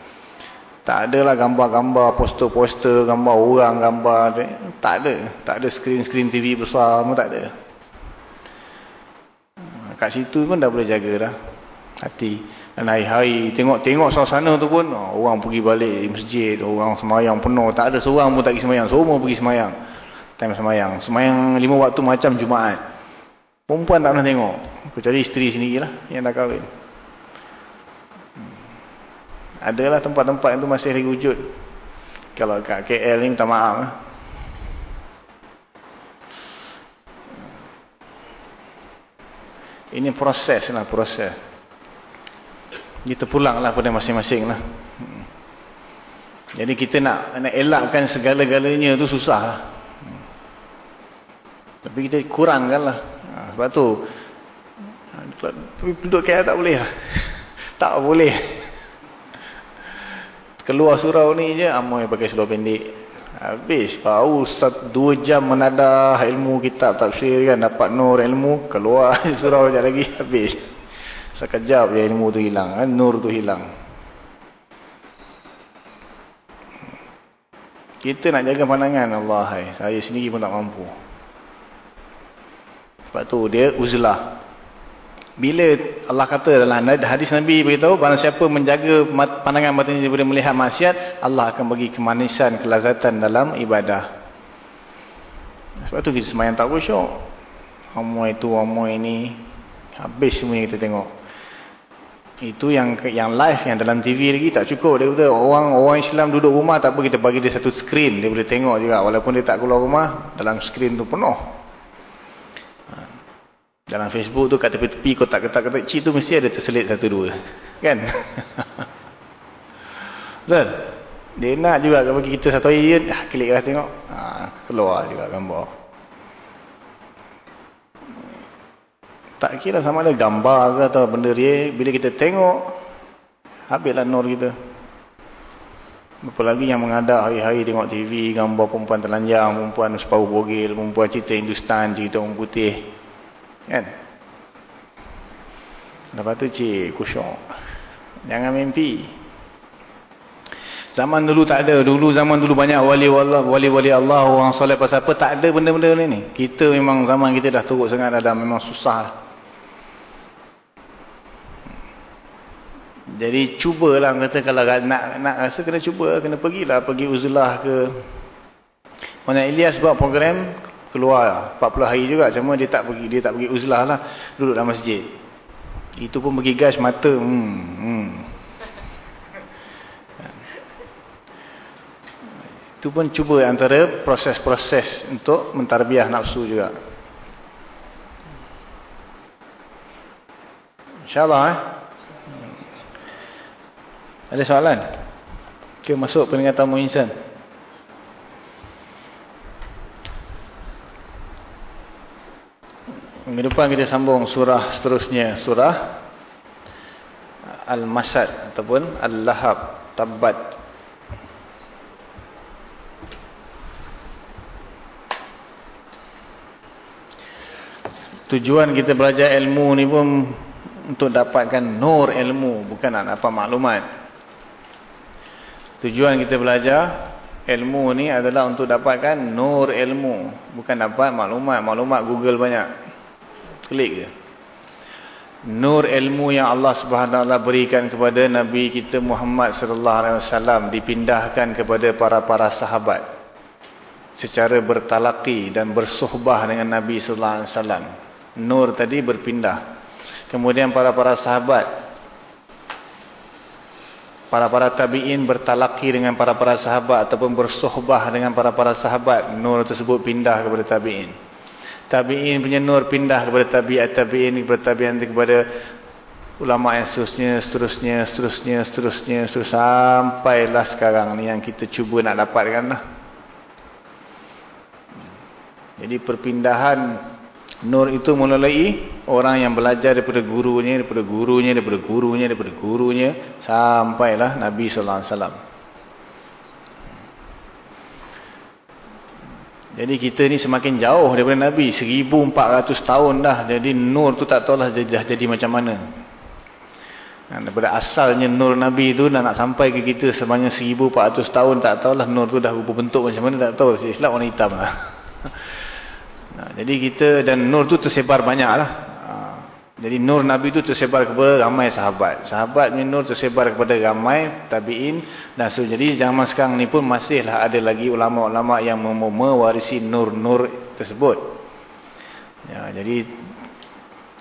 Tak ada lah gambar-gambar, poster-poster, gambar orang, gambar. Tak ada. Tak ada screen-screen TV besar pun tak ada. Kat situ pun dah boleh jaga dah. Hati. Dan hari-hari tengok-tengok suasana tu pun. Orang pergi balik masjid. Orang semayang penuh. Tak ada seorang pun tak pergi semayang. Semua pergi semayang time semayang. Semayang lima waktu macam Jumaat. Perempuan tak pernah tengok. Kecuali isteri sendirilah yang dah kahwin. Hmm. Adalah tempat-tempat yang tu masih lagi wujud. Kalau kat KL ni minta maaf. Lah. Ini proses lah, proses. Kita pulanglah pada masing-masing lah. Hmm. Jadi kita nak nak elakkan segala-galanya tu susah lah. Tapi kita kurangkan lah. Ha, sebab tu, duduk KL tak boleh lah. Tak boleh. Keluar surau ni je, amoy pakai seluar pendek. Habis, bau dua jam menadah ilmu kitab tafsir kan, dapat nur ilmu, keluar surau je lagi, habis. Sekejap je ilmu tu hilang, kan? nur tu hilang. Kita nak jaga pandangan Allah hai. Saya sendiri pun tak mampu. Sebab tu dia uzlah. Bila Allah kata dalam hadis Nabi beritahu barang siapa menjaga pandangan batinnya daripada melihat maksiat, Allah akan bagi kemanisan, kelazatan dalam ibadah. Sebab tu kita semayang tak khusyuk. Amoy itu, amoy ini. Habis semua yang kita tengok. Itu yang yang live yang dalam TV lagi tak cukup dia kata orang orang Islam duduk rumah tak apa kita bagi dia satu skrin dia boleh tengok juga walaupun dia tak keluar rumah dalam skrin tu penuh. Dalam Facebook tu kat tepi-tepi kotak-kotak cik tu mesti ada terselit satu dua. Kan? Betul? Dia nak juga bagi kita satu ayat, ah, kliklah tengok. Ha, keluar juga gambar. Tak kira sama ada gambar ke atau benda dia. Bila kita tengok, habislah nur kita. Apa lagi yang mengadak hari-hari tengok TV, gambar perempuan telanjang, perempuan separuh bogil, perempuan cerita Hindustan, cerita orang putih. Kan? Lepas tu cik, kusyuk. Jangan mimpi. Zaman dulu tak ada. Dulu zaman dulu banyak wali-wali Allah, orang soleh pasal apa. Tak ada benda-benda ni. Kita memang zaman kita dah turut sangat dah. Memang susah. Jadi cubalah kata kalau nak nak rasa kena cuba kena pergilah pergi uzlah ke mana Ilyas buat program keluar 40 hari juga cuma dia tak pergi dia tak pergi uzlah lah duduk dalam masjid. Itu pun pergi gas mata hmm hmm. Itu pun cuba antara proses-proses untuk mentarbiah nafsu juga. InsyaAllah eh. Ada soalan? Kita masuk pendengar tamu insan. Minggu depan kita sambung surah seterusnya. Surah Al-Masad ataupun Al-Lahab. Tabat. Tujuan kita belajar ilmu ni pun untuk dapatkan nur ilmu. Bukan nak dapat maklumat. Tujuan kita belajar ilmu ni adalah untuk dapatkan nur ilmu. Bukan dapat maklumat. Maklumat Google banyak. Klik je. Nur ilmu yang Allah Subhanahu Wa berikan kepada Nabi kita Muhammad sallallahu alaihi wasallam dipindahkan kepada para-para sahabat secara bertalaki dan bersuhbah dengan Nabi sallallahu alaihi wasallam. Nur tadi berpindah. Kemudian para-para sahabat para-para tabi'in bertalaki dengan para-para sahabat ataupun bersohbah dengan para-para sahabat nur tersebut pindah kepada tabi'in tabi'in punya nur pindah kepada tabi'at tabi'in kepada tabi'in kepada ulama yang seterusnya seterusnya seterusnya seterusnya seterusnya sampailah sekarang ni yang kita cuba nak dapatkan lah. jadi perpindahan Nur itu melalui orang yang belajar daripada gurunya, daripada gurunya, daripada gurunya, daripada gurunya sampailah Nabi sallallahu alaihi wasallam. Jadi kita ni semakin jauh daripada Nabi 1400 tahun dah. Jadi nur tu tak tahulah dah jadi macam mana. Dan daripada asalnya nur Nabi tu dah nak sampai ke kita sebanyak 1400 tahun tak tahulah nur tu dah rupa bentuk macam mana tak tahu. Islam warna hitam lah. Nah, jadi kita dan nur tu tersebar banyak lah. Jadi nur Nabi tu tersebar kepada ramai sahabat. Sahabat ni nur tersebar kepada ramai tabi'in. Dan so, jadi zaman sekarang ni pun masihlah ada lagi ulama-ulama yang mewarisi nur-nur tersebut. Ya, jadi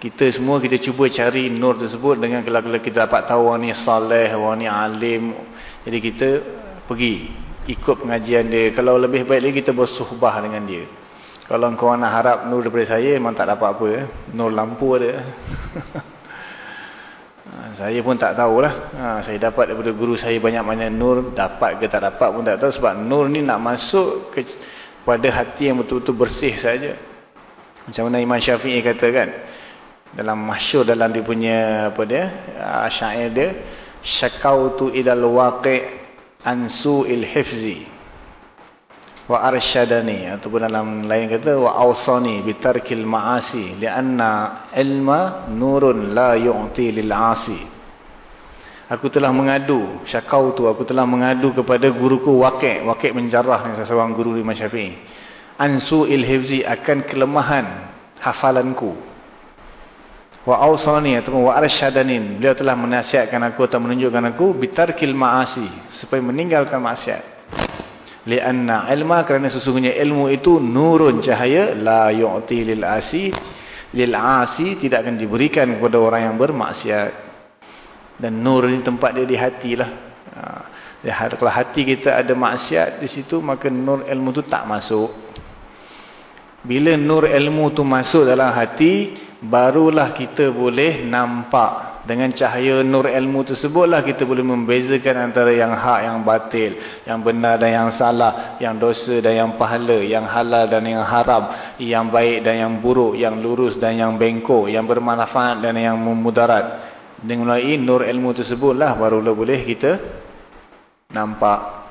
kita semua kita cuba cari nur tersebut dengan kalau kita dapat tahu orang ni saleh, orang ni alim. Jadi kita pergi ikut pengajian dia. Kalau lebih baik lagi kita bersuhbah dengan dia. Kalau kau nak harap nur daripada saya memang tak dapat apa eh. Nur lampu ada. saya pun tak tahulah. Ha, saya dapat daripada guru saya banyak-banyak nur. Dapat ke tak dapat pun tak tahu. Sebab nur ni nak masuk ke, pada hati yang betul-betul bersih saja. Macam mana Imam Syafi'i kata kan. Dalam masyur dalam dia punya apa dia. Uh, syair dia. Syakautu idal waqi' ansu il hifzi. Wa arsyadani. Ataupun dalam lain kata. Wa awsani bitarkil ma'asi. Lianna ilma nurun la yu'ti lil'asi. Aku telah mengadu. Syakautu. Aku telah mengadu kepada guruku waqi'. Waqi' menjarah. Seseorang guru Imam Syafi'i ansu ilhifzi akan kelemahan hafalanku wa awsani ataupun wa arsyadanin beliau telah menasihatkan aku atau menunjukkan aku bitarkil ma'asi supaya meninggalkan maksiat lianna ilma kerana sesungguhnya ilmu itu nurun cahaya la yu'ti lil asi lil asi tidak akan diberikan kepada orang yang bermaksiat dan nur ini tempat dia di hati lah ha. kalau hati kita ada maksiat di situ maka nur ilmu itu tak masuk bila nur ilmu tu masuk dalam hati, barulah kita boleh nampak. Dengan cahaya nur ilmu tersebutlah kita boleh membezakan antara yang hak, yang batil, yang benar dan yang salah, yang dosa dan yang pahala, yang halal dan yang haram, yang baik dan yang buruk, yang lurus dan yang bengkok, yang bermanfaat dan yang memudarat. Dengan melalui nur ilmu tersebutlah barulah boleh kita nampak.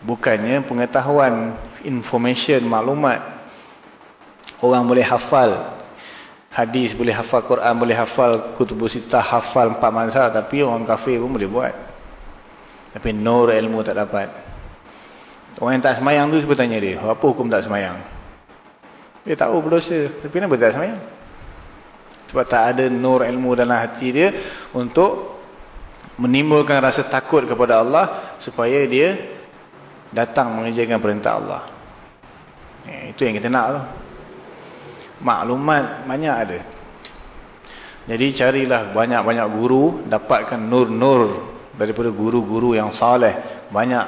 Bukannya pengetahuan information, maklumat. Orang boleh hafal hadis, boleh hafal Quran, boleh hafal kutubus sitah, hafal empat mazhab. Tapi orang kafir pun boleh buat. Tapi nur ilmu tak dapat. Orang yang tak semayang tu cuba tanya dia, apa hukum tak semayang? Dia tahu berdosa, tapi kenapa tak semayang? Sebab tak ada nur ilmu dalam hati dia untuk menimbulkan rasa takut kepada Allah supaya dia datang mengerjakan perintah Allah. Eh, itu yang kita nak tu. Maklumat banyak ada. Jadi carilah banyak-banyak guru, dapatkan nur-nur daripada guru-guru yang saleh. Banyak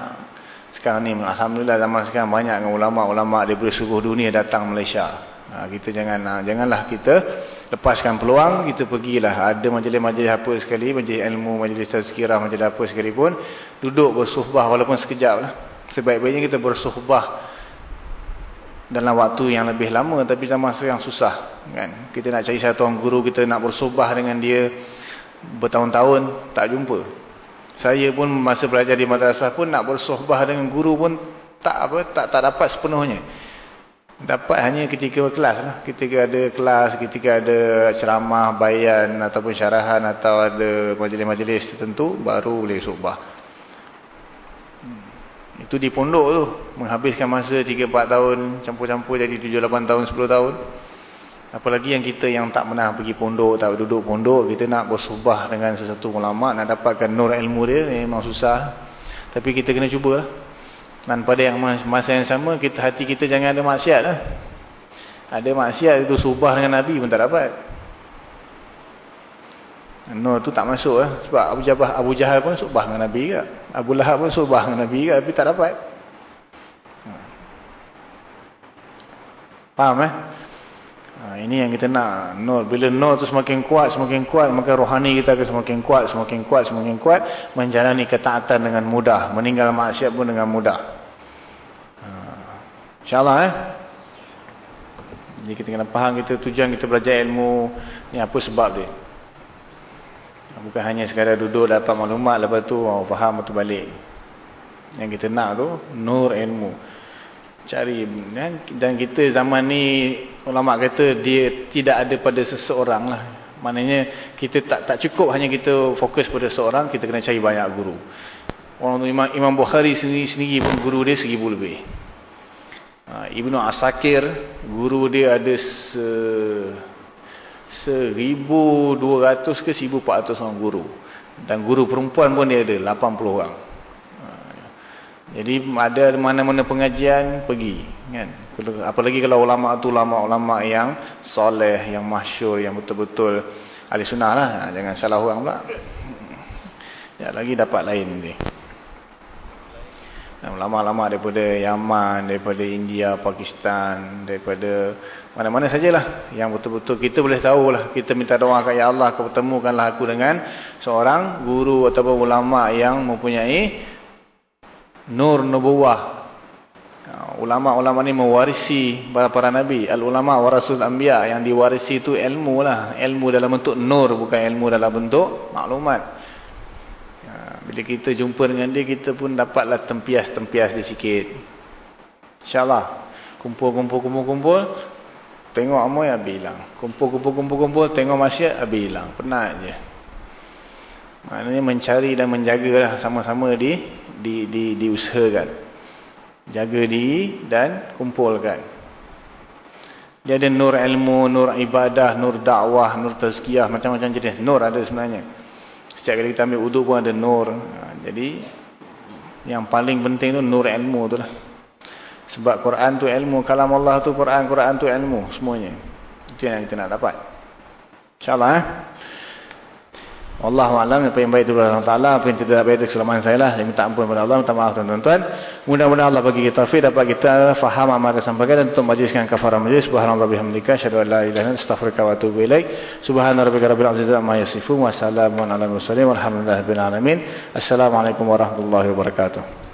sekarang ni alhamdulillah zaman sekarang banyak ulama-ulama daripada seluruh dunia datang Malaysia. Ha, kita jangan ha, janganlah kita lepaskan peluang, kita pergilah. Ada majlis-majlis apa sekali, majlis ilmu, majlis tazkirah, majlis apa sekalipun, duduk bersuhbah walaupun sekejap lah sebaik-baiknya kita bersuhbah dalam waktu yang lebih lama tapi zaman sekarang susah kan? Kita nak cari satu orang guru kita nak bersuhbah dengan dia bertahun-tahun tak jumpa. Saya pun masa belajar di madrasah pun nak bersuhbah dengan guru pun tak apa tak tak dapat sepenuhnya. Dapat hanya ketika kelas lah. ketika ada kelas ketika ada ceramah bayan ataupun syarahan atau ada majlis-majlis tertentu baru boleh suhbah itu di pondok tu. Menghabiskan masa 3-4 tahun. Campur-campur jadi 7-8 tahun, 10 tahun. Apalagi yang kita yang tak pernah pergi pondok, tak duduk pondok. Kita nak bersubah dengan sesuatu ulama. Nak dapatkan nur ilmu dia. Memang susah. Tapi kita kena cuba. Dan pada yang masa yang sama, kita, hati kita jangan ada maksiat lah. Ada maksiat itu subah dengan Nabi pun tak dapat. Nur tu tak masuk eh. Sebab Abu Jabah Abu Jahal pun subah dengan Nabi juga. Abu Lahab pun subah dengan Nabi juga. Tapi tak dapat. Faham eh? Ha, ini yang kita nak. Nur. Bila nur tu semakin kuat, semakin kuat. Maka rohani kita akan semakin kuat, semakin kuat, semakin kuat. Menjalani ketaatan dengan mudah. Meninggal maksiat pun dengan mudah. Ha. InsyaAllah eh. Jadi kita kena faham kita tujuan kita belajar ilmu. Ni apa sebab dia. Bukan hanya sekadar duduk dapat maklumat lepas tu oh, faham atau balik. Yang kita nak tu nur ilmu. Cari dan kita zaman ni ulama kata dia tidak ada pada seseorang lah. Maknanya kita tak tak cukup hanya kita fokus pada seorang, kita kena cari banyak guru. Orang tu Imam, Imam Bukhari sendiri, sendiri pun guru dia seribu lebih. Ha, Ibnu Asakir guru dia ada se 1200 ke 1400 orang guru. Dan guru perempuan pun dia ada 80 orang. Ha, jadi ada mana-mana pengajian pergi kan? Apalagi kalau ulama tu ulama-ulama yang soleh yang masyur yang betul-betul ahli sunnah lah. Ha, jangan salah orang pula. Ya lagi dapat lain ni Ulama-ulama daripada Yaman, daripada India, Pakistan, daripada mana-mana sajalah. Yang betul-betul kita boleh tahu lah. Kita minta doa kat Ya Allah, ketemukanlah aku dengan seorang guru ataupun ulama yang mempunyai nur nubuwah. Ha, ulama-ulama ni mewarisi para, para nabi. Al-ulama warasul anbiya yang diwarisi itu ilmu lah. Ilmu dalam bentuk nur bukan ilmu dalam bentuk maklumat. Bila kita jumpa dengan dia, kita pun dapatlah tempias-tempias dia sikit. InsyaAllah. Kumpul-kumpul-kumpul-kumpul. Tengok amoy, habis hilang. Kumpul-kumpul-kumpul-kumpul. Tengok masyarakat, habis hilang. Penat je. Maknanya mencari dan menjaga lah sama-sama di, di, di, diusahakan. Jaga diri dan kumpulkan. Dia ada nur ilmu, nur ibadah, nur dakwah, nur tazkiyah. Macam-macam jenis. Nur ada sebenarnya. Setiap kali kita ambil uduk pun ada nur. Ha, jadi, yang paling penting tu nur ilmu tu lah. Sebab Quran tu ilmu. Kalam Allah tu Quran, Quran tu ilmu. Semuanya. Itu yang kita nak dapat. InsyaAllah eh. Wallahu a'lam apa yang baik itu Allah Taala apa yang tidak baik itu kesalahan saya lah. Saya minta ampun kepada Allah minta maaf tuan-tuan. Mudah-mudahan Allah bagi kita taufik dapat kita faham apa yang sampaikan dan untuk majlis dengan kafarah majlis. Subhanallah bihamdika la ilaha anta astaghfiruka wa atubu ilaik. Subhana rabbika rabbil izzati amma yasifun wa salamun alal mursalin walhamdulillahi rabbil alamin. Assalamualaikum warahmatullahi wabarakatuh